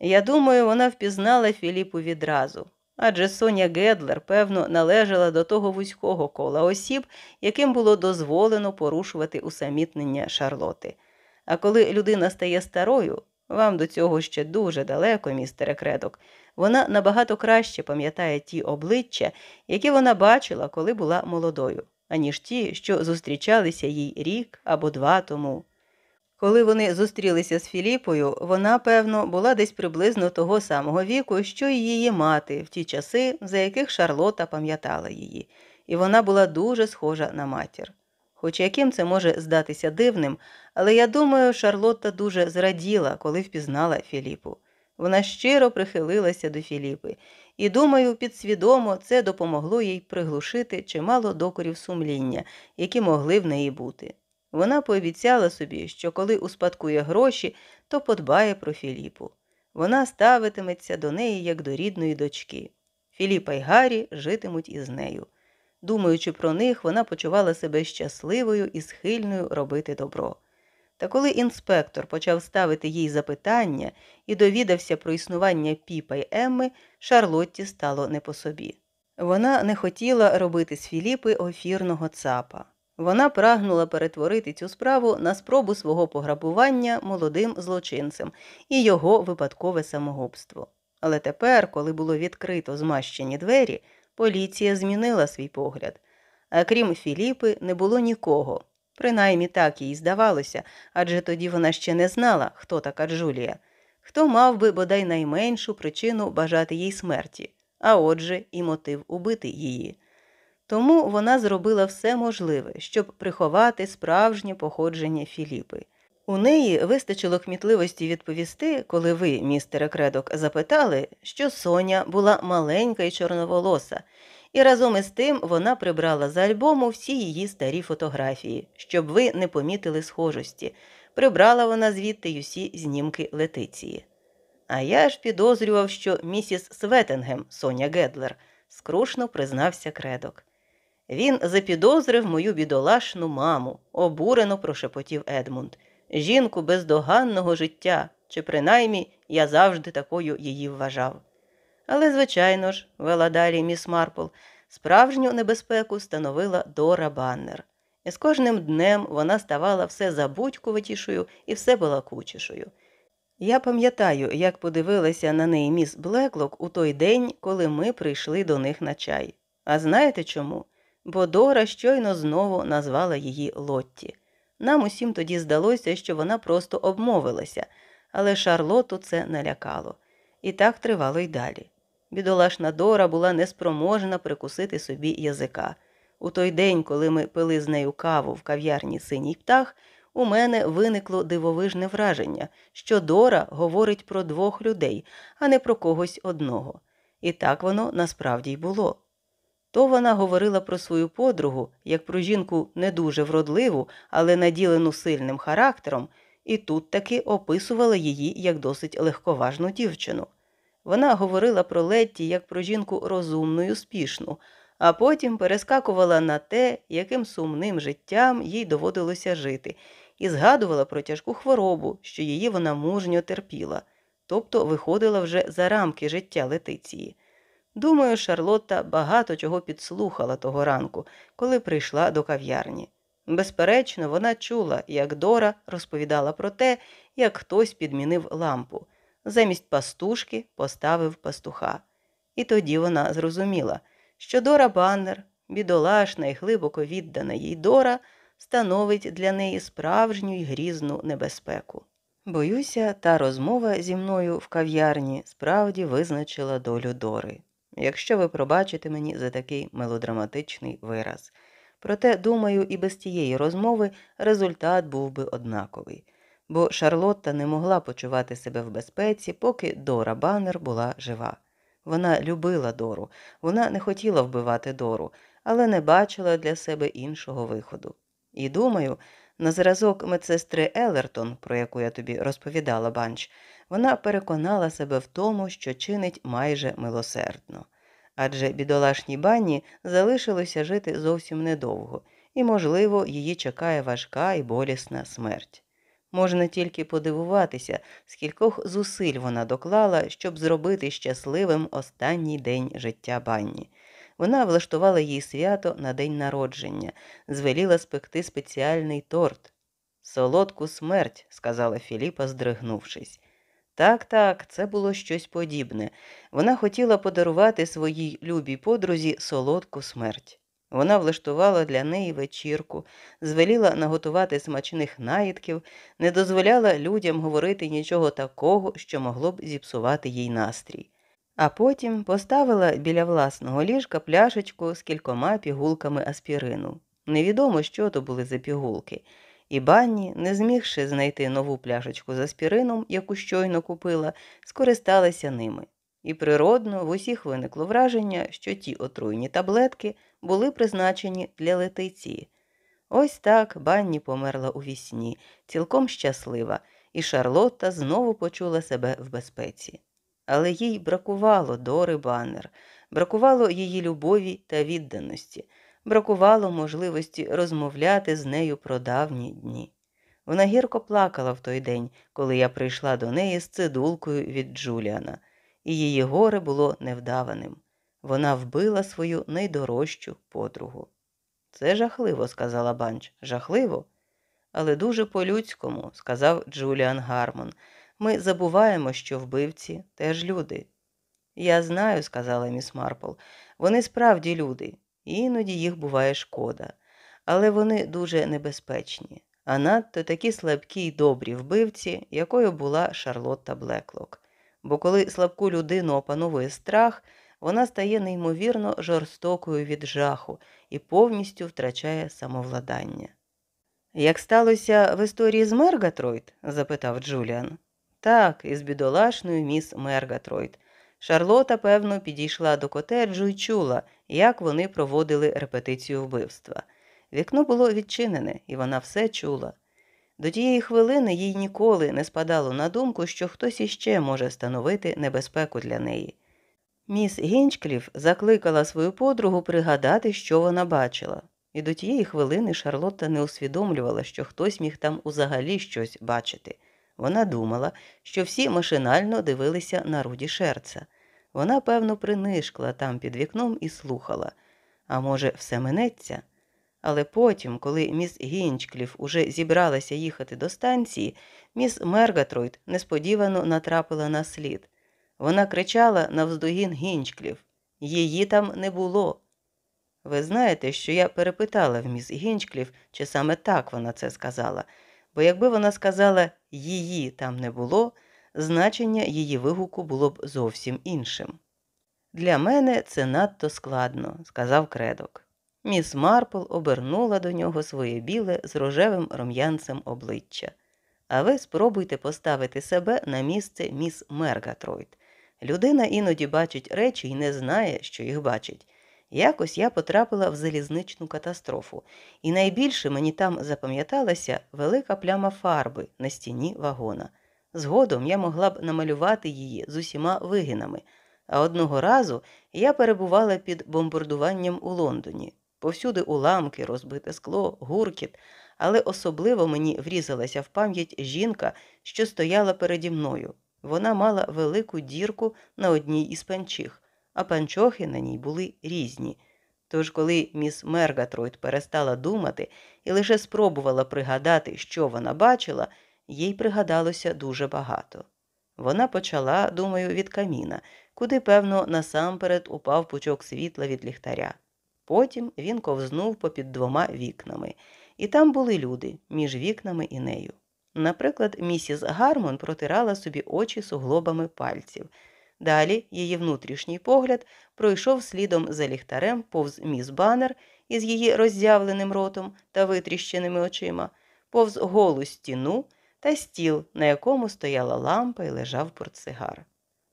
Я думаю, вона впізнала Філіпу відразу адже Соня Гедлер, певно, належала до того вузького кола осіб, яким було дозволено порушувати усамітнення Шарлоти. А коли людина стає старою, вам до цього ще дуже далеко, містере Кредок, вона набагато краще пам'ятає ті обличчя, які вона бачила, коли була молодою, аніж ті, що зустрічалися їй рік або два тому. Коли вони зустрілися з Філіпою, вона, певно, була десь приблизно того самого віку, що й її мати в ті часи, за яких Шарлота пам'ятала її, і вона була дуже схожа на матір. Хоч яким це може здатися дивним, але я думаю, Шарлотта дуже зраділа, коли впізнала Філіпу. Вона щиро прихилилася до Філіпи, і, думаю, підсвідомо це допомогло їй приглушити чимало докорів сумління, які могли в неї бути. Вона пообіцяла собі, що коли успадкує гроші, то подбає про Філіпу. Вона ставитиметься до неї як до рідної дочки. Філіпа й Гаррі житимуть із нею. Думаючи про них, вона почувала себе щасливою і схильною робити добро. Та коли інспектор почав ставити їй запитання і довідався про існування Піпа й Емми, Шарлотті стало не по собі. Вона не хотіла робити з Філіпи офірного цапа. Вона прагнула перетворити цю справу на спробу свого пограбування молодим злочинцем і його випадкове самогубство. Але тепер, коли було відкрито змащені двері, поліція змінила свій погляд. А крім Філіпи, не було нікого. Принаймні так їй здавалося, адже тоді вона ще не знала, хто така Джулія, хто мав би бодай найменшу причину бажати їй смерті, а отже, і мотив убити її. Тому вона зробила все можливе, щоб приховати справжнє походження Філіпи. У неї вистачило кмітливості відповісти, коли ви, містере Кредок, запитали, що Соня була маленька і чорноволоса, і разом із тим вона прибрала з альбому всі її старі фотографії, щоб ви не помітили схожості. Прибрала вона звідти й усі знімки летиції. А я ж підозрював, що місіс Светенгем, Соня Гедлер, скрушно признався кредок. Він запідозрив мою бідолашну маму, обурено прошепотів Едмунд, жінку бездоганного життя, чи принаймні я завжди такою її вважав. Але, звичайно ж, вела далі міс Марпл, справжню небезпеку становила Дора Баннер. І з кожним днем вона ставала все забудькуватішою і все балакучішою. Я пам'ятаю, як подивилася на неї міс Блеклок у той день, коли ми прийшли до них на чай. А знаєте чому? Бо Дора щойно знову назвала її Лотті. Нам усім тоді здалося, що вона просто обмовилася, але Шарлоту це налякало. І так тривало й далі. Бідолашна Дора була неспроможна прикусити собі язика. У той день, коли ми пили з нею каву в кав'ярні синій птах, у мене виникло дивовижне враження, що Дора говорить про двох людей, а не про когось одного. І так воно насправді й було. То вона говорила про свою подругу, як про жінку не дуже вродливу, але наділену сильним характером, і тут таки описувала її як досить легковажну дівчину. Вона говорила про Летті як про жінку розумну й успішну, а потім перескакувала на те, яким сумним життям їй доводилося жити, і згадувала про тяжку хворобу, що її вона мужньо терпіла, тобто виходила вже за рамки життя Летиції. Думаю, Шарлотта багато чого підслухала того ранку, коли прийшла до кав'ярні. Безперечно, вона чула, як Дора розповідала про те, як хтось підмінив лампу. Замість пастушки поставив пастуха. І тоді вона зрозуміла, що Дора Баннер, бідолашна і глибоко віддана їй Дора, становить для неї справжню й грізну небезпеку. Боюся, та розмова зі мною в кав'ярні справді визначила долю Дори, якщо ви пробачите мені за такий мелодраматичний вираз. Проте, думаю, і без тієї розмови результат був би однаковий, бо Шарлотта не могла почувати себе в безпеці, поки Дора Баннер була жива. Вона любила Дору, вона не хотіла вбивати Дору, але не бачила для себе іншого виходу. І думаю, на зразок медсестри Елертон, про яку я тобі розповідала банч, вона переконала себе в тому, що чинить майже милосердно. Адже бідолашній банні залишилося жити зовсім недовго, і, можливо, її чекає важка і болісна смерть. Можна тільки подивуватися, скількох зусиль вона доклала, щоб зробити щасливим останній день життя банні. Вона влаштувала їй свято на день народження, звеліла спекти спеціальний торт. Солодку смерть, сказала Філіпа, здригнувшись. Так, так, це було щось подібне. Вона хотіла подарувати своїй любій подрузі солодку смерть. Вона влаштувала для неї вечірку, звеліла наготувати смачних наїдків, не дозволяла людям говорити нічого такого, що могло б зіпсувати їй настрій. А потім поставила біля власного ліжка пляшечку з кількома пігулками аспірину. Невідомо, що то були за пігулки, і банні, не змігши знайти нову пляшечку з аспірином, яку щойно купила, скористалася ними. І природно в усіх виникло враження, що ті отруйні таблетки були призначені для летиції. Ось так банні померла у вісні, цілком щаслива, і Шарлотта знову почула себе в безпеці. Але їй бракувало Дори Баннер, бракувало її любові та відданості, бракувало можливості розмовляти з нею про давні дні. Вона гірко плакала в той день, коли я прийшла до неї з цидулкою від Джуліана, і її горе було невдаваним. Вона вбила свою найдорожчу подругу. Це жахливо, сказала Банч. Жахливо. Але дуже по-людському, сказав Джуліан Гармон. Ми забуваємо, що вбивці теж люди. Я знаю, сказала міс Марпл, вони справді люди, іноді їх буває шкода, але вони дуже небезпечні, а надто такі слабкі й добрі вбивці, якою була Шарлотта Блеклок. Бо коли слабку людину опановує страх, вона стає неймовірно жорстокою від жаху і повністю втрачає самовладання. Як сталося в історії з Мергатройд? запитав Джуліан. Так, із бідолашною міс Мергатройд. Шарлота, певно, підійшла до котеджу і чула, як вони проводили репетицію вбивства. Вікно було відчинене, і вона все чула. До тієї хвилини їй ніколи не спадало на думку, що хтось іще може становити небезпеку для неї. Міс Гінчкліф закликала свою подругу пригадати, що вона бачила, і до тієї хвилини Шарлотта не усвідомлювала, що хтось міг там узагалі щось бачити. Вона думала, що всі машинально дивилися на руді шерца. Вона, певно, принишкла там під вікном і слухала. А може, все минеться? Але потім, коли міс Гінчкліф уже зібралася їхати до станції, міс Мергатройд несподівано натрапила на слід. Вона кричала навздогін Гінчкліф. Її там не було. Ви знаєте, що я перепитала в міс Гінчкліф, чи саме так вона це сказала, бо якби вона сказала її там не було, значення її вигуку було б зовсім іншим. Для мене це надто складно, сказав кредок. Міс Марпл обернула до нього своє біле з рожевим рум'янцем обличчя. А ви спробуйте поставити себе на місце міс Мергатройд. Людина іноді бачить речі і не знає, що їх бачить. Якось я потрапила в залізничну катастрофу, і найбільше мені там запам'яталася велика пляма фарби на стіні вагона. Згодом я могла б намалювати її з усіма вигинами, а одного разу я перебувала під бомбардуванням у Лондоні. Повсюди уламки, розбите скло, гуркіт, але особливо мені врізалася в пам'ять жінка, що стояла переді мною. Вона мала велику дірку на одній із панчіх, а панчохи на ній були різні. Тож, коли міс Мергатройд перестала думати і лише спробувала пригадати, що вона бачила, їй пригадалося дуже багато. Вона почала, думаю, від каміна, куди, певно, насамперед упав пучок світла від ліхтаря. Потім він ковзнув попід двома вікнами, і там були люди між вікнами і нею. Наприклад, місіс Гармон протирала собі очі суглобами пальців. Далі її внутрішній погляд пройшов слідом за ліхтарем повз міс банер із її роззявленим ротом та витріщеними очима, повз голу стіну та стіл, на якому стояла лампа і лежав портсигар.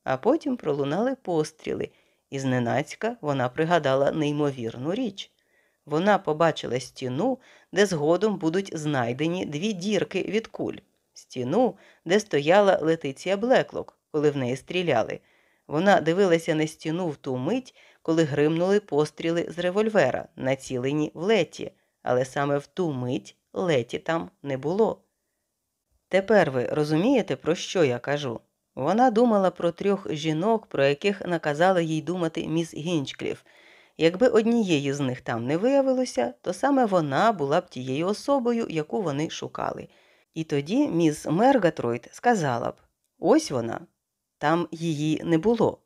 А потім пролунали постріли, і зненацька вона пригадала неймовірну річ. Вона побачила стіну, де згодом будуть знайдені дві дірки від куль, стіну, де стояла Летиція Блеклок, коли в неї стріляли. Вона дивилася на стіну в ту мить, коли гримнули постріли з револьвера, націлені в леті, але саме в ту мить леті там не було. Тепер ви розумієте, про що я кажу? Вона думала про трьох жінок, про яких наказала їй думати міс Гінчкліф. Якби однієї з них там не виявилося, то саме вона була б тією особою, яку вони шукали. І тоді міс Мергатройд сказала б ось вона, там її не було.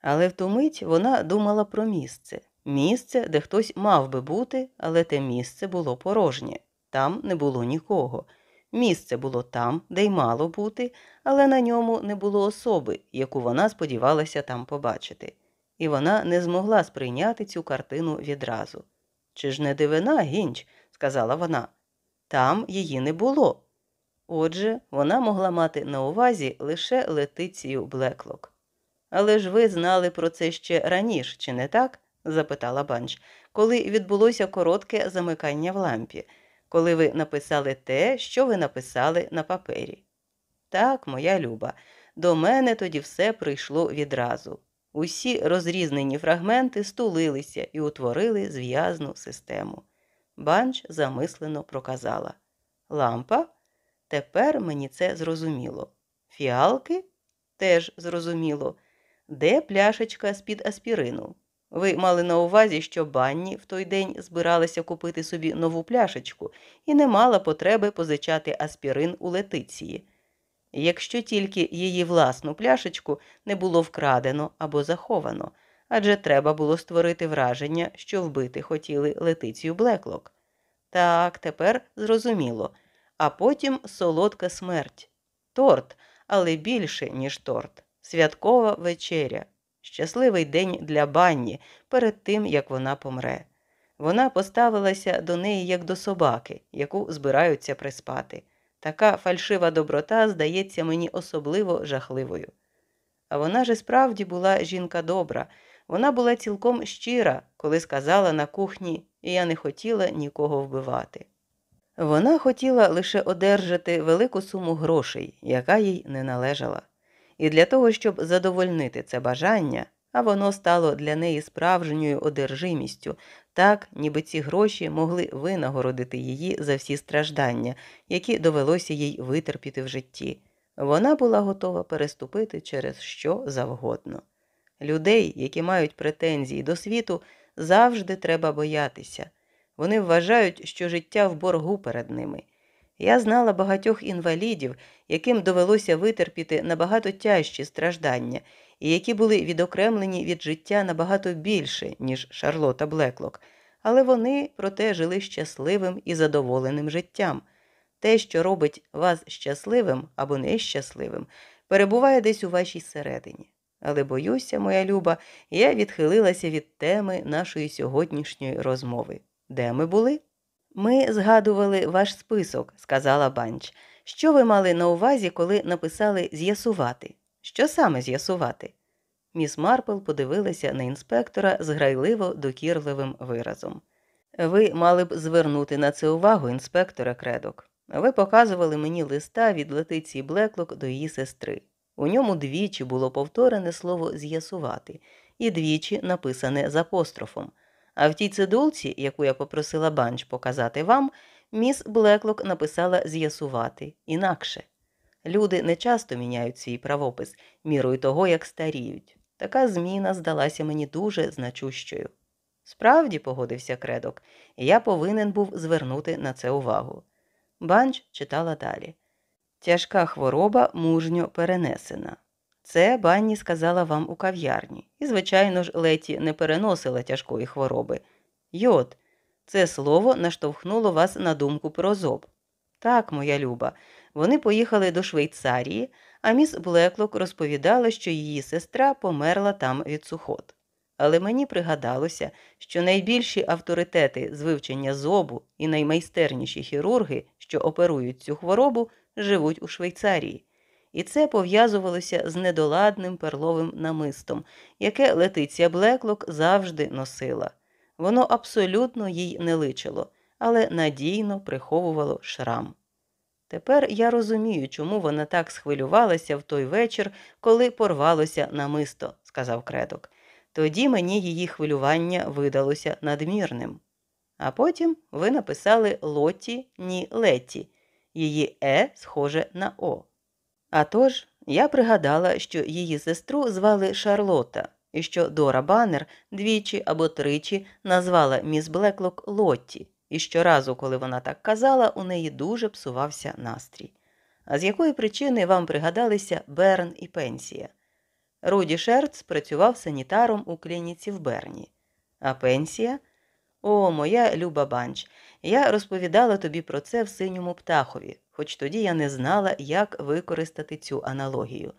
Але в ту мить вона думала про місце місце, де хтось мав би бути, але те місце було порожнє, там не було нікого. Місце було там, де й мало бути, але на ньому не було особи, яку вона сподівалася там побачити, і вона не змогла сприйняти цю картину відразу. Чи ж не дивина, гінч, сказала вона, там її не було. Отже, вона могла мати на увазі лише летицію Блеклок. Але ж ви знали про це ще раніше, чи не так? запитала банч, коли відбулося коротке замикання в лампі коли ви написали те, що ви написали на папері. Так, моя люба, до мене тоді все прийшло відразу. Усі розрізнені фрагменти стулилися і утворили зв'язну систему. Банч замислено проказала Лампа? Тепер мені це зрозуміло. Фіалки? Теж зрозуміло. Де пляшечка з-під аспірину? Ви мали на увазі, що банні в той день збиралася купити собі нову пляшечку і не мала потреби позичати аспірин у летиції. Якщо тільки її власну пляшечку не було вкрадено або заховано, адже треба було створити враження, що вбити хотіли летицію Блеклок. Так, тепер зрозуміло. А потім солодка смерть. Торт, але більше, ніж торт, святкова вечеря щасливий день для банні перед тим, як вона помре. Вона поставилася до неї як до собаки, яку збираються приспати. Така фальшива доброта здається мені особливо жахливою. А вона ж справді була жінка добра, вона була цілком щира, коли сказала на кухні, і я не хотіла нікого вбивати. Вона хотіла лише одержати велику суму грошей, яка їй не належала. І для того, щоб задовольнити це бажання, а воно стало для неї справжньою одержимістю, так, ніби ці гроші могли винагородити її за всі страждання, які довелося їй витерпіти в житті. Вона була готова переступити через що завгодно. Людей, які мають претензії до світу, завжди треба боятися. Вони вважають, що життя в боргу перед ними. Я знала багатьох інвалідів, яким довелося витерпіти набагато тяжчі страждання, і які були відокремлені від життя набагато більше, ніж Шарлота Блеклок, але вони проте жили щасливим і задоволеним життям. Те, що робить вас щасливим або нещасливим, перебуває десь у вашій середині. Але боюся, моя люба, я відхилилася від теми нашої сьогоднішньої розмови. Де ми були? Ми згадували ваш список, сказала банч. Що ви мали на увазі, коли написали з'ясувати? Що саме з'ясувати? Міс Марпл подивилася на інспектора з грайливо докірливим виразом. Ви мали б звернути на це увагу, інспекторе Кредок. Ви показували мені листа від Летиції Блеклок до її сестри. У ньому двічі було повторене слово з'ясувати і двічі написане з апострофом. А в тій цидулці, яку я попросила Банч показати вам, міс Блеклок написала з'ясувати інакше. Люди не часто міняють свій правопис мірою того, як старіють. Така зміна здалася мені дуже значущою. Справді, погодився кредок, я повинен був звернути на це увагу. Банч читала далі. Тяжка хвороба мужньо перенесена. Це Банні сказала вам у кав'ярні, і, звичайно ж, Леті не переносила тяжкої хвороби. Йод, це слово наштовхнуло вас на думку про зоб. Так, моя люба, вони поїхали до Швейцарії, а міс Блеклок розповідала, що її сестра померла там від сухот. Але мені пригадалося, що найбільші авторитети з вивчення зобу і наймайстерніші хірурги, що оперують цю хворобу, живуть у Швейцарії і це пов'язувалося з недоладним перловим намистом, яке Летиція Блеклок завжди носила. Воно абсолютно їй не личило, але надійно приховувало шрам. Тепер я розумію, чому вона так схвилювалася в той вечір, коли порвалося намисто, сказав кредок. Тоді мені її хвилювання видалося надмірним. А потім ви написали Лоті, ні Леті. Її Е схоже на О. А тож, я пригадала, що її сестру звали Шарлота, і що Дора Баннер двічі або тричі назвала міс Блеклок Лотті, і щоразу, коли вона так казала, у неї дуже псувався настрій. А з якої причини вам пригадалися Берн і пенсія? Руді Шерц працював санітаром у клініці в Берні, а пенсія о, моя люба банч, я розповідала тобі про це в синьому птахові, хоч тоді я не знала, як використати цю аналогію.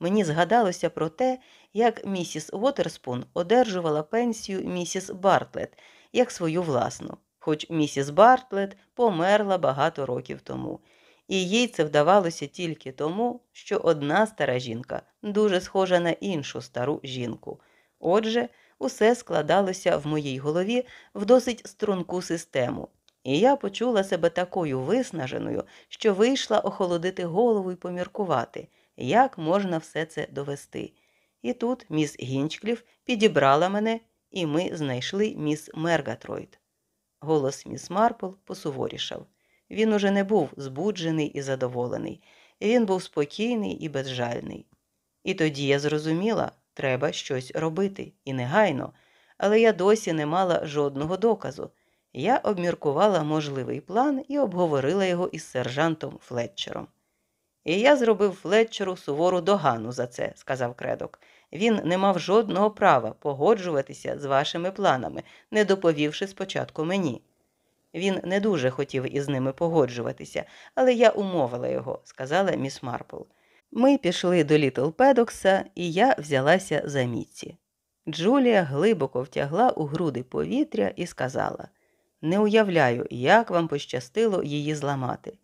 Мені згадалося про те, як місіс Уотерспун одержувала пенсію місіс Бартлет як свою власну, хоч місіс Бартлет померла багато років тому. І їй це вдавалося тільки тому, що одна стара жінка дуже схожа на іншу стару жінку. Отже, усе складалося в моїй голові в досить струнку систему, і я почула себе такою виснаженою, що вийшла охолодити голову і поміркувати, як можна все це довести. І тут міс Гінчкліф підібрала мене, і ми знайшли міс Мергатройд. Голос міс Марпл посуворішав. Він уже не був збуджений і задоволений, він був спокійний і безжальний. І тоді я зрозуміла, Треба щось робити, і негайно, але я досі не мала жодного доказу. Я обміркувала можливий план і обговорила його із сержантом Флетчером. І я зробив Флетчеру сувору догану за це, сказав кредок. Він не мав жодного права погоджуватися з вашими планами, не доповівши спочатку мені. Він не дуже хотів із ними погоджуватися, але я умовила його, сказала міс Марпл. Ми пішли до Літл Педокса, і я взялася за Мітці. Джулія глибоко втягла у груди повітря і сказала Не уявляю, як вам пощастило її зламати.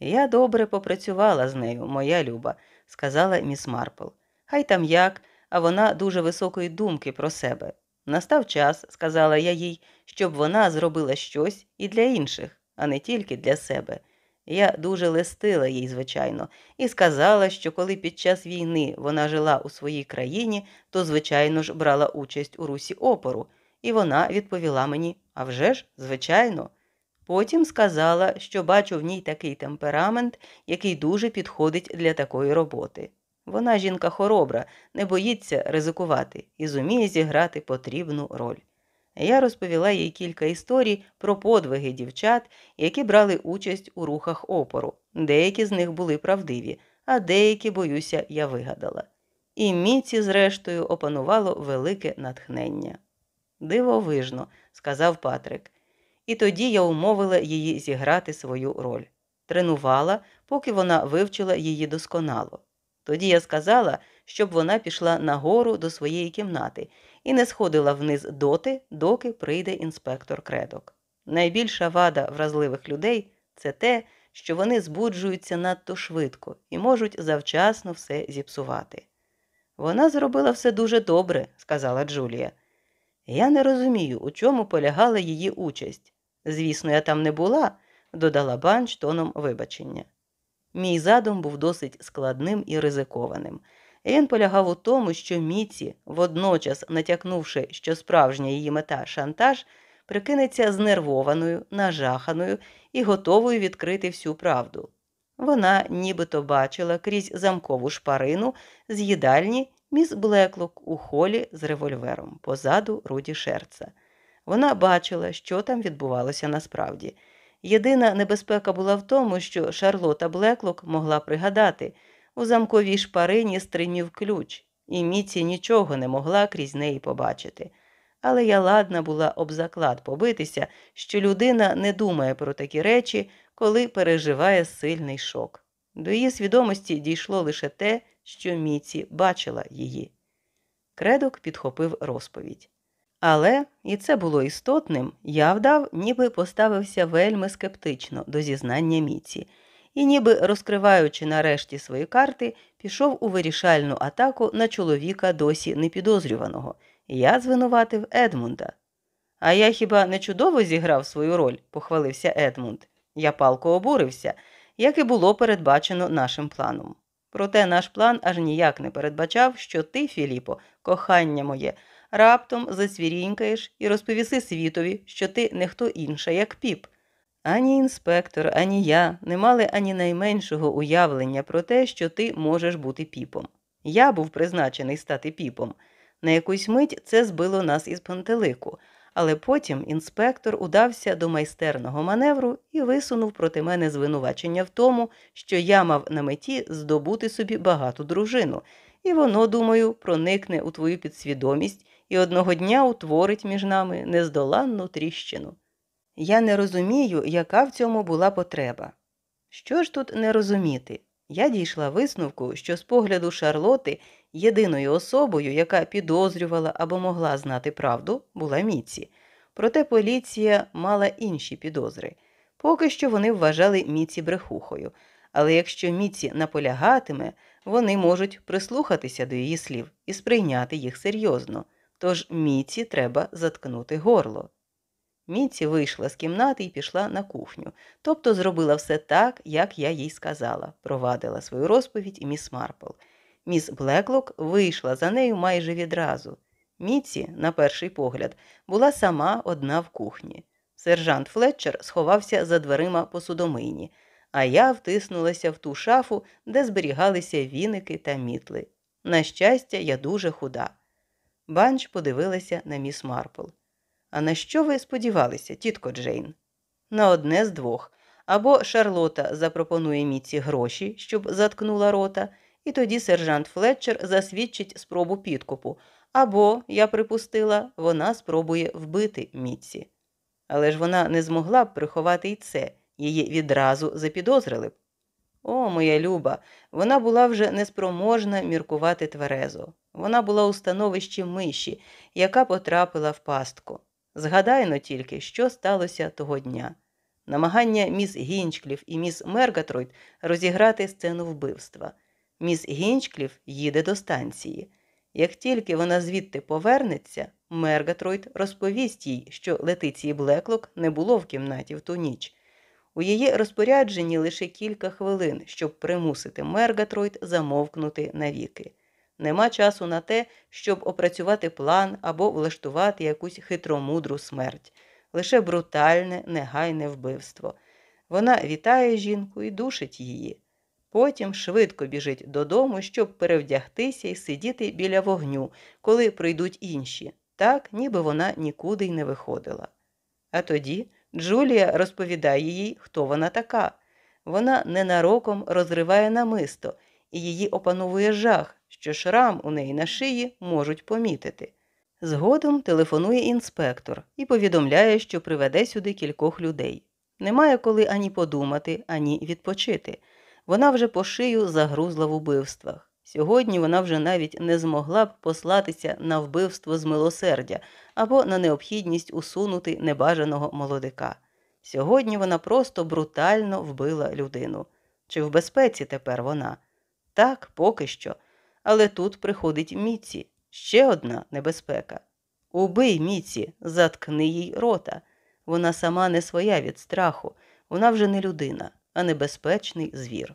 Я добре попрацювала з нею, моя люба, сказала міс Марпл. Хай там як, а вона дуже високої думки про себе. Настав час, сказала я їй, щоб вона зробила щось і для інших, а не тільки для себе. Я дуже листила їй, звичайно, і сказала, що коли під час війни вона жила у своїй країні, то, звичайно ж, брала участь у русі опору, і вона відповіла мені «А вже ж, звичайно. Потім сказала, що бачу в ній такий темперамент, який дуже підходить для такої роботи. Вона жінка хоробра, не боїться ризикувати і зуміє зіграти потрібну роль. Я розповіла їй кілька історій про подвиги дівчат, які брали участь у рухах опору. Деякі з них були правдиві, а деякі, боюся, я вигадала. І Міці, зрештою, опанувало велике натхнення. Дивовижно, сказав Патрик. І тоді я умовила її зіграти свою роль. Тренувала, поки вона вивчила її досконало. Тоді я сказала, щоб вона пішла нагору до своєї кімнати і не сходила вниз доти, доки прийде інспектор кредок. Найбільша вада вразливих людей це те, що вони збуджуються надто швидко і можуть завчасно все зіпсувати. Вона зробила все дуже добре, сказала Джулія. Я не розумію, у чому полягала її участь. Звісно, я там не була, додала банч тоном вибачення. Мій задум був досить складним і ризикованим. Він полягав у тому, що Міці, водночас натякнувши, що справжня її мета шантаж, прикинеться знервованою, нажаханою і готовою відкрити всю правду. Вона нібито бачила крізь замкову шпарину з їдальні міс Блеклок у холі з револьвером позаду Руді Шерца. Вона бачила, що там відбувалося насправді. Єдина небезпека була в тому, що Шарлота Блеклок могла пригадати у замковій шпарині стримів ключ, і Міці нічого не могла крізь неї побачити. Але я ладна була об заклад побитися, що людина не думає про такі речі, коли переживає сильний шок. До її свідомості дійшло лише те, що Міці бачила її. Кредок підхопив розповідь. Але, і це було істотним, я вдав, ніби поставився вельми скептично до зізнання Міці, і, ніби розкриваючи нарешті свої карти, пішов у вирішальну атаку на чоловіка досі непідозрюваного. Я звинуватив Едмунда. А я хіба не чудово зіграв свою роль, похвалився Едмунд. Я палко обурився, як і було передбачено нашим планом. Проте наш план аж ніяк не передбачав, що ти, Філіпо, кохання моє, раптом засвірінькаєш і розповіси світові, що ти не хто інша, як піп. Ані інспектор, ані я не мали ані найменшого уявлення про те, що ти можеш бути піпом. Я був призначений стати піпом. На якусь мить це збило нас із пантелику, але потім інспектор удався до майстерного маневру і висунув проти мене звинувачення в тому, що я мав на меті здобути собі багату дружину, і воно, думаю, проникне у твою підсвідомість і одного дня утворить між нами нездоланну тріщину. Я не розумію, яка в цьому була потреба. Що ж тут не розуміти? Я дійшла висновку, що з погляду Шарлоти єдиною особою, яка підозрювала або могла знати правду, була Міці. Проте поліція мала інші підозри. Поки що вони вважали Міці брехухою, але якщо Міці наполягатиме, вони можуть прислухатися до її слів і сприйняти їх серйозно. Тож Міці треба заткнути горло. Міці вийшла з кімнати і пішла на кухню, тобто зробила все так, як я їй сказала, провадила свою розповідь і міс Марпл. Міс Блеклок вийшла за нею майже відразу. Міці, на перший погляд, була сама одна в кухні. Сержант Флетчер сховався за дверима посудомийні, а я втиснулася в ту шафу, де зберігалися віники та мітли. На щастя, я дуже худа. Банч подивилася на міс Марпл. А на що ви сподівалися, тітко Джейн? На одне з двох. Або Шарлота запропонує Міці гроші, щоб заткнула рота, і тоді сержант Флетчер засвідчить спробу підкупу, або, я припустила, вона спробує вбити Міці. Але ж вона не змогла б приховати й це, її відразу запідозрили б. О, моя люба, вона була вже неспроможна міркувати тверезо. Вона була у становищі миші, яка потрапила в пастку. Згадайно тільки, що сталося того дня. Намагання міс Гінчкліф і міс Мергатройд розіграти сцену вбивства. Міс Гінчкліф їде до станції. Як тільки вона звідти повернеться, Мергатройд розповість їй, що Летиції Блеклок не було в кімнаті в ту ніч. У її розпорядженні лише кілька хвилин, щоб примусити Мергатройд замовкнути навіки. Нема часу на те, щоб опрацювати план або влаштувати якусь хитромудру смерть, лише брутальне, негайне вбивство. Вона вітає жінку і душить її. Потім швидко біжить додому, щоб перевдягтися і сидіти біля вогню, коли прийдуть інші, так ніби вона нікуди й не виходила. А тоді Джулія розповідає їй, хто вона така. Вона ненароком розриває намисто, і її опановує жах, що шрам у неї на шиї можуть помітити. Згодом телефонує інспектор і повідомляє, що приведе сюди кількох людей. Немає коли ані подумати, ані відпочити. Вона вже по шию загрузла в убивствах. Сьогодні вона вже навіть не змогла б послатися на вбивство з милосердя або на необхідність усунути небажаного молодика. Сьогодні вона просто брутально вбила людину. Чи в безпеці тепер вона? Так, поки що. Але тут приходить Міці, ще одна небезпека. Убий Міці, заткни їй рота. Вона сама не своя від страху, вона вже не людина, а небезпечний звір.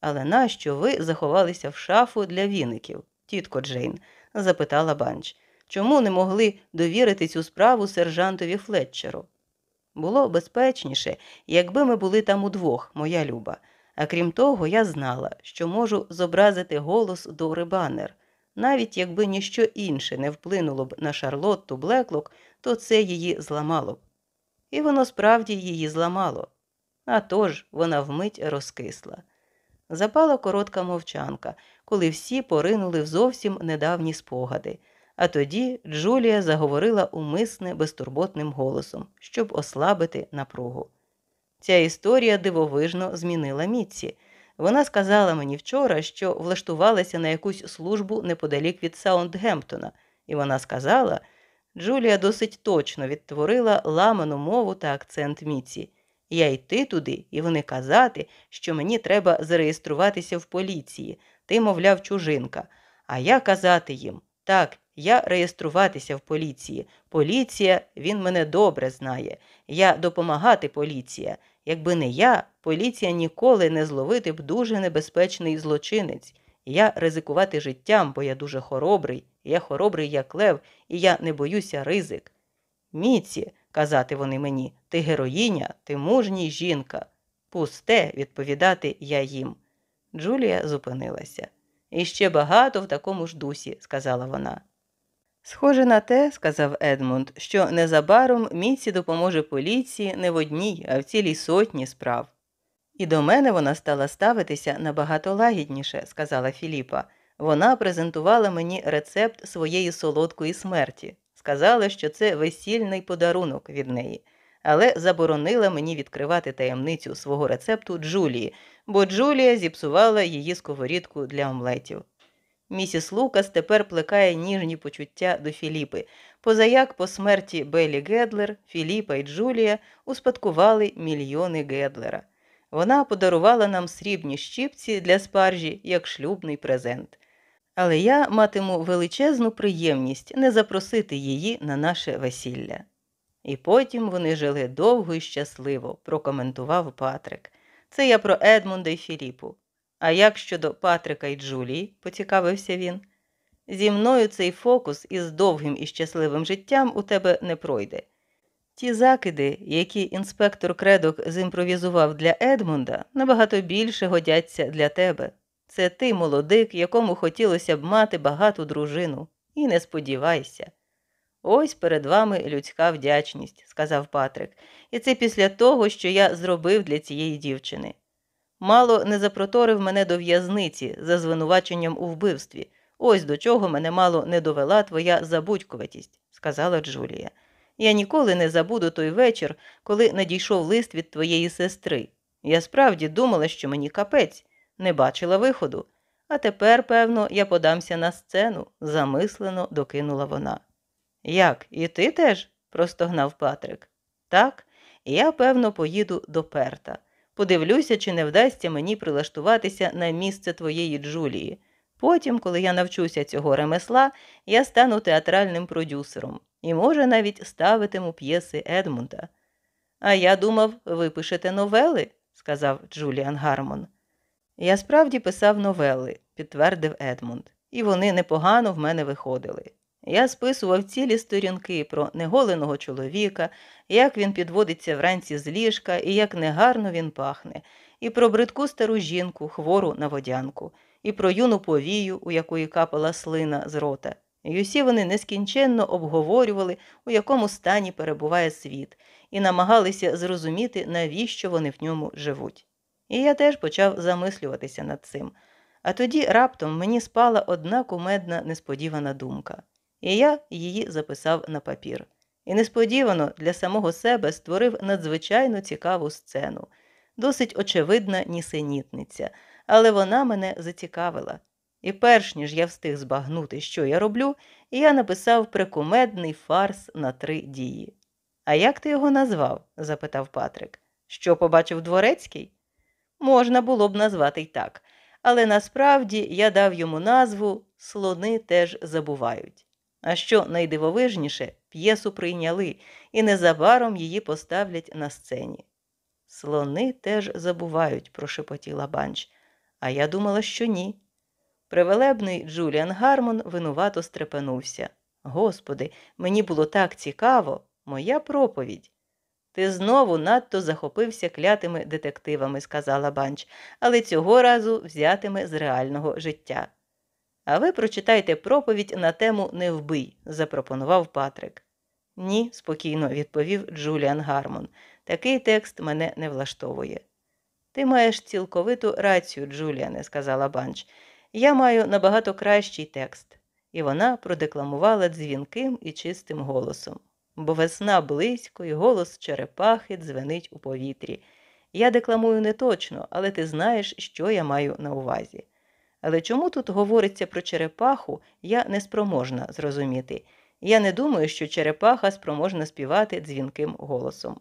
Але нащо ви заховалися в шафу для віників, тітко Джейн? запитала банч. Чому не могли довірити цю справу сержантові Флетчеру? Було безпечніше, якби ми були там удвох, моя люба. А крім того, я знала, що можу зобразити голос Дори Баннер. Навіть якби ніщо інше не вплинуло б на Шарлотту Блеклок, то це її зламало б. І воно справді її зламало. А тож вона вмить розкисла. Запала коротка мовчанка, коли всі поринули в зовсім недавні спогади. А тоді Джулія заговорила умисне безтурботним голосом, щоб ослабити напругу. Ця історія дивовижно змінила Мітці. Вона сказала мені вчора, що влаштувалася на якусь службу неподалік від Саундгемптона, і вона сказала, Джулія досить точно відтворила ламану мову та акцент Міці. Я йти туди, і вони казати, що мені треба зареєструватися в поліції, ти, мовляв, чужинка. А я казати їм так, я реєструватися в поліції. Поліція, він мене добре знає. Я допомагати поліція. Якби не я, поліція ніколи не зловити б дуже небезпечний злочинець. Я ризикувати життям, бо я дуже хоробрий, я хоробрий, як лев, і я не боюся ризик. Міці, казати вони мені, ти героїня, ти мужній жінка. Пусте, відповідати я їм. Джулія зупинилася. І ще багато в такому ж дусі, сказала вона. Схоже на те, сказав Едмунд, що незабаром Міці допоможе поліції не в одній, а в цілій сотні справ. І до мене вона стала ставитися набагато лагідніше, сказала Філіпа. Вона презентувала мені рецепт своєї солодкої смерті, сказала, що це весільний подарунок від неї, але заборонила мені відкривати таємницю свого рецепту Джулії, бо Джулія зіпсувала її сковорідку для омлетів. Місіс Лукас тепер плекає ніжні почуття до Філіпи. Позаяк по смерті Беллі Гедлер, Філіпа і Джулія успадкували мільйони Гедлера. Вона подарувала нам срібні щіпці для спаржі як шлюбний презент. Але я матиму величезну приємність не запросити її на наше весілля. І потім вони жили довго і щасливо, прокоментував Патрик. Це я про Едмунда і Філіпу. А як щодо Патрика і Джулії, поцікавився він. Зі мною цей фокус із довгим і щасливим життям у тебе не пройде. Ті закиди, які інспектор кредок зімпровізував для Едмунда, набагато більше годяться для тебе. Це ти, молодик, якому хотілося б мати багату дружину. І не сподівайся. Ось перед вами людська вдячність, сказав Патрик, і це після того, що я зробив для цієї дівчини. Мало не запроторив мене до в'язниці за звинуваченням у вбивстві. Ось до чого мене мало не довела твоя забудькуватість, сказала Джулія. Я ніколи не забуду той вечір, коли надійшов лист від твоєї сестри. Я справді думала, що мені капець, не бачила виходу. А тепер, певно, я подамся на сцену, замислено докинула вона. Як, і ти теж? простогнав Патрик. Так, я, певно, поїду до Перта. Подивлюся, чи не вдасться мені прилаштуватися на місце твоєї Джулії. Потім, коли я навчуся цього ремесла, я стану театральним продюсером і, може, навіть ставитиму п'єси Едмунда. А я думав, ви пишете новели, сказав Джуліан Гармон. Я справді писав новели, підтвердив Едмунд, і вони непогано в мене виходили. Я списував цілі сторінки про неголеного чоловіка, як він підводиться вранці з ліжка і як негарно він пахне, і про бридку стару жінку, хвору на водянку, і про юну повію, у якої капала слина з рота. І усі вони нескінченно обговорювали, у якому стані перебуває світ, і намагалися зрозуміти, навіщо вони в ньому живуть. І я теж почав замислюватися над цим. А тоді раптом мені спала одна кумедна несподівана думка, і я її записав на папір. І несподівано для самого себе створив надзвичайно цікаву сцену, досить очевидна нісенітниця, але вона мене зацікавила. І перш ніж я встиг збагнути, що я роблю, я написав прикумедний фарс на три дії. А як ти його назвав? запитав Патрик. Що побачив дворецький? Можна було б назвати й так, але насправді я дав йому назву Слони теж забувають. А що найдивовижніше, п'єсу прийняли і незабаром її поставлять на сцені. Слони теж забувають, прошепотіла банч, а я думала, що ні. Привелебний Джуліан Гармон винувато стрепенувся. Господи, мені було так цікаво, моя проповідь. Ти знову надто захопився клятими детективами, сказала банч, але цього разу взятиме з реального життя. А ви прочитайте проповідь на тему Не вбий, запропонував Патрик. Ні, спокійно відповів Джуліан Гармон. Такий текст мене не влаштовує. Ти маєш цілковиту рацію, Джуліане, сказала банч. Я маю набагато кращий текст. І вона продекламувала дзвінким і чистим голосом бо весна близько і голос черепахи дзвенить у повітрі. Я декламую не точно, але ти знаєш, що я маю на увазі. Але чому тут говориться про черепаху, я не спроможна зрозуміти. Я не думаю, що черепаха спроможна співати дзвінким голосом.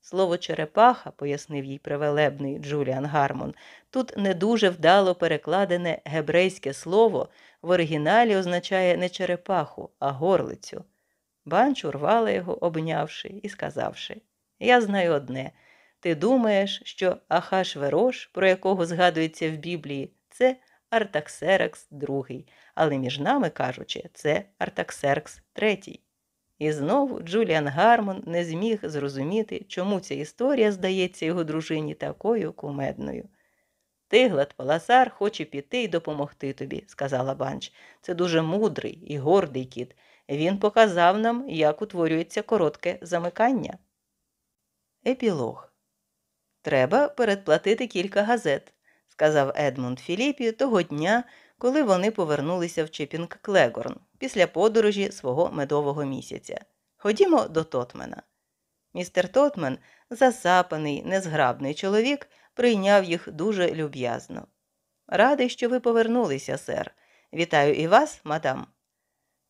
Слово черепаха, пояснив їй привелебний Джуліан Гармон, тут не дуже вдало перекладене гебрейське слово в оригіналі означає не черепаху, а горлицю. Банч урвала його, обнявши і сказавши Я знаю одне. Ти думаєш, що Ахаш Верош, про якого згадується в Біблії, це Артаксерекс II, але між нами кажучи, це Артаксеркс III. І знову Джуліан Гармон не зміг зрозуміти, чому ця історія здається його дружині такою кумедною. Тиглат Паласар хоче піти і допомогти тобі, сказала банч. Це дуже мудрий і гордий кіт. Він показав нам, як утворюється коротке замикання. Епілог Треба передплатити кілька газет, сказав Едмунд Філіпі того дня, коли вони повернулися в Чіпінг Клегорн після подорожі свого медового місяця. Ходімо до Тотмена. Містер Тотмен, засапаний, незграбний чоловік, прийняв їх дуже люб'язно. Радий, що ви повернулися, сер. Вітаю і вас, мадам.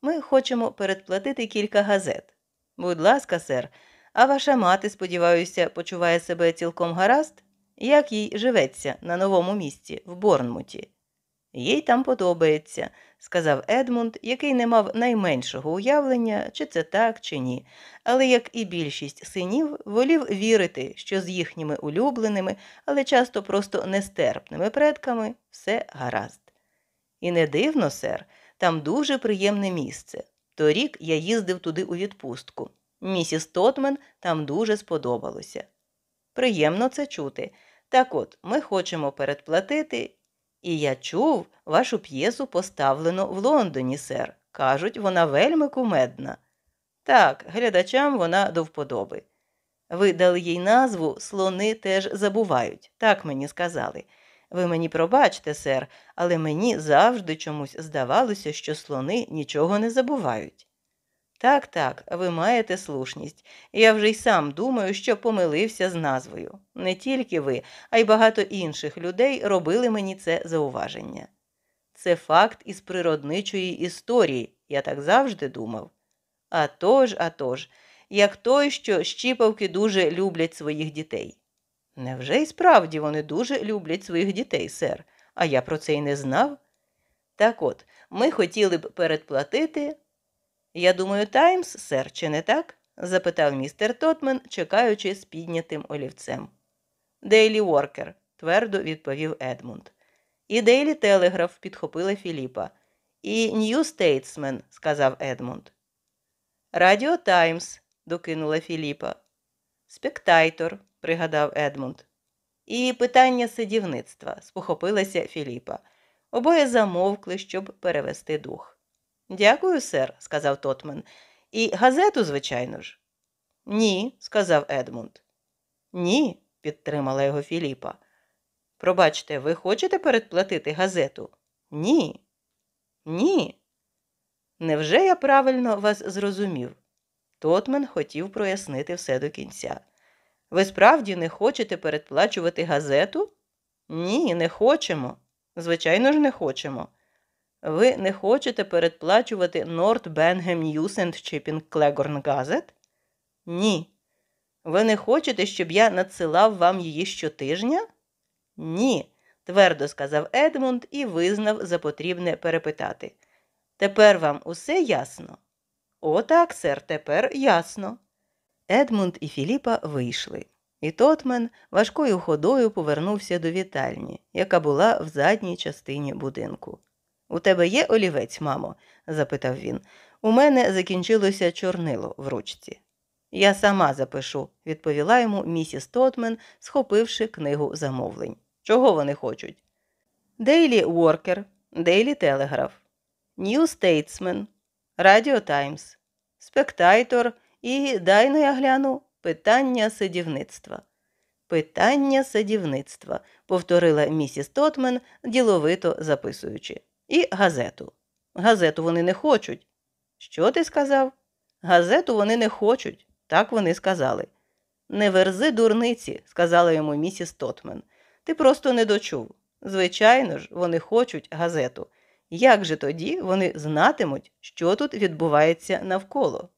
Ми хочемо передплатити кілька газет. Будь ласка, сер, а ваша мати, сподіваюся, почуває себе цілком гаразд? Як їй живеться на новому місці в Борнмуті? Їй там подобається, сказав Едмунд, який не мав найменшого уявлення, чи це так, чи ні, але, як і більшість синів, волів вірити, що з їхніми улюбленими, але часто просто нестерпними предками все гаразд. І не дивно, сер. Там дуже приємне місце. Торік я їздив туди у відпустку. Місіс Тотмен там дуже сподобалося. Приємно це чути. Так от, ми хочемо передплатити. І я чув, вашу п'єсу поставлено в Лондоні, сер. Кажуть, вона вельми кумедна. Так, глядачам вона до вподоби. Ви дали їй назву Слони теж забувають, так мені сказали. Ви мені пробачте, сер, але мені завжди чомусь здавалося, що слони нічого не забувають. Так, так, ви маєте слушність. Я вже й сам думаю, що помилився з назвою. Не тільки ви, а й багато інших людей робили мені це зауваження. Це факт із природничої історії, я так завжди думав. А тож, а тож, як той, що щіпавки дуже люблять своїх дітей. Невже й справді вони дуже люблять своїх дітей, сер, а я про це й не знав? Так от, ми хотіли б передплатити. Я думаю, Таймс, сер, чи не так? запитав містер Тотмен, чекаючи з піднятим олівцем. Дейлі Воркер, твердо відповів Едмунд. І Дейлі Телеграф підхопила Філіпа. І Нью Стейтсмен, сказав Едмунд. Радіо Таймс, докинула Філіпа. Спектайтор, пригадав Едмунд. І питання сидівництва, спохопилася Філіпа. Обоє замовкли, щоб перевести дух. Дякую, сер, сказав Тотмен. І газету, звичайно ж. Ні, сказав Едмунд. Ні, підтримала його Філіпа. Пробачте, ви хочете передплатити газету? Ні. Ні. Невже я правильно вас зрозумів? Тотмен хотів прояснити все до кінця. Ви справді не хочете передплачувати газету? Ні, не хочемо. Звичайно ж, не хочемо. Ви не хочете передплачувати North Benham News and Shipping Cleghorn Gazette? Ні. Ви не хочете, щоб я надсилав вам її щотижня? Ні, твердо сказав Едмунд і визнав за потрібне перепитати. Тепер вам усе ясно? «О, так, сер, тепер ясно. Едмунд і Філіпа вийшли, і Тотмен важкою ходою повернувся до вітальні, яка була в задній частині будинку. У тебе є олівець, мамо? запитав він. У мене закінчилося чорнило в ручці. Я сама запишу, відповіла йому місіс Тотмен, схопивши книгу замовлень. Чого вони хочуть? Дейлі Воркер, Дейлі Телеграф, Нью Стейтсмен, Радіо Таймс, Спектайтор і дай-но я гляну питання садівництва. Питання садівництва, повторила місіс Тотмен, діловито записуючи. І газету. Газету вони не хочуть. Що ти сказав? Газету вони не хочуть, так вони сказали. Не верзи дурниці, сказала йому місіс Тотмен. Ти просто не дочув. Звичайно ж, вони хочуть газету. Як же тоді вони знатимуть, що тут відбувається навколо?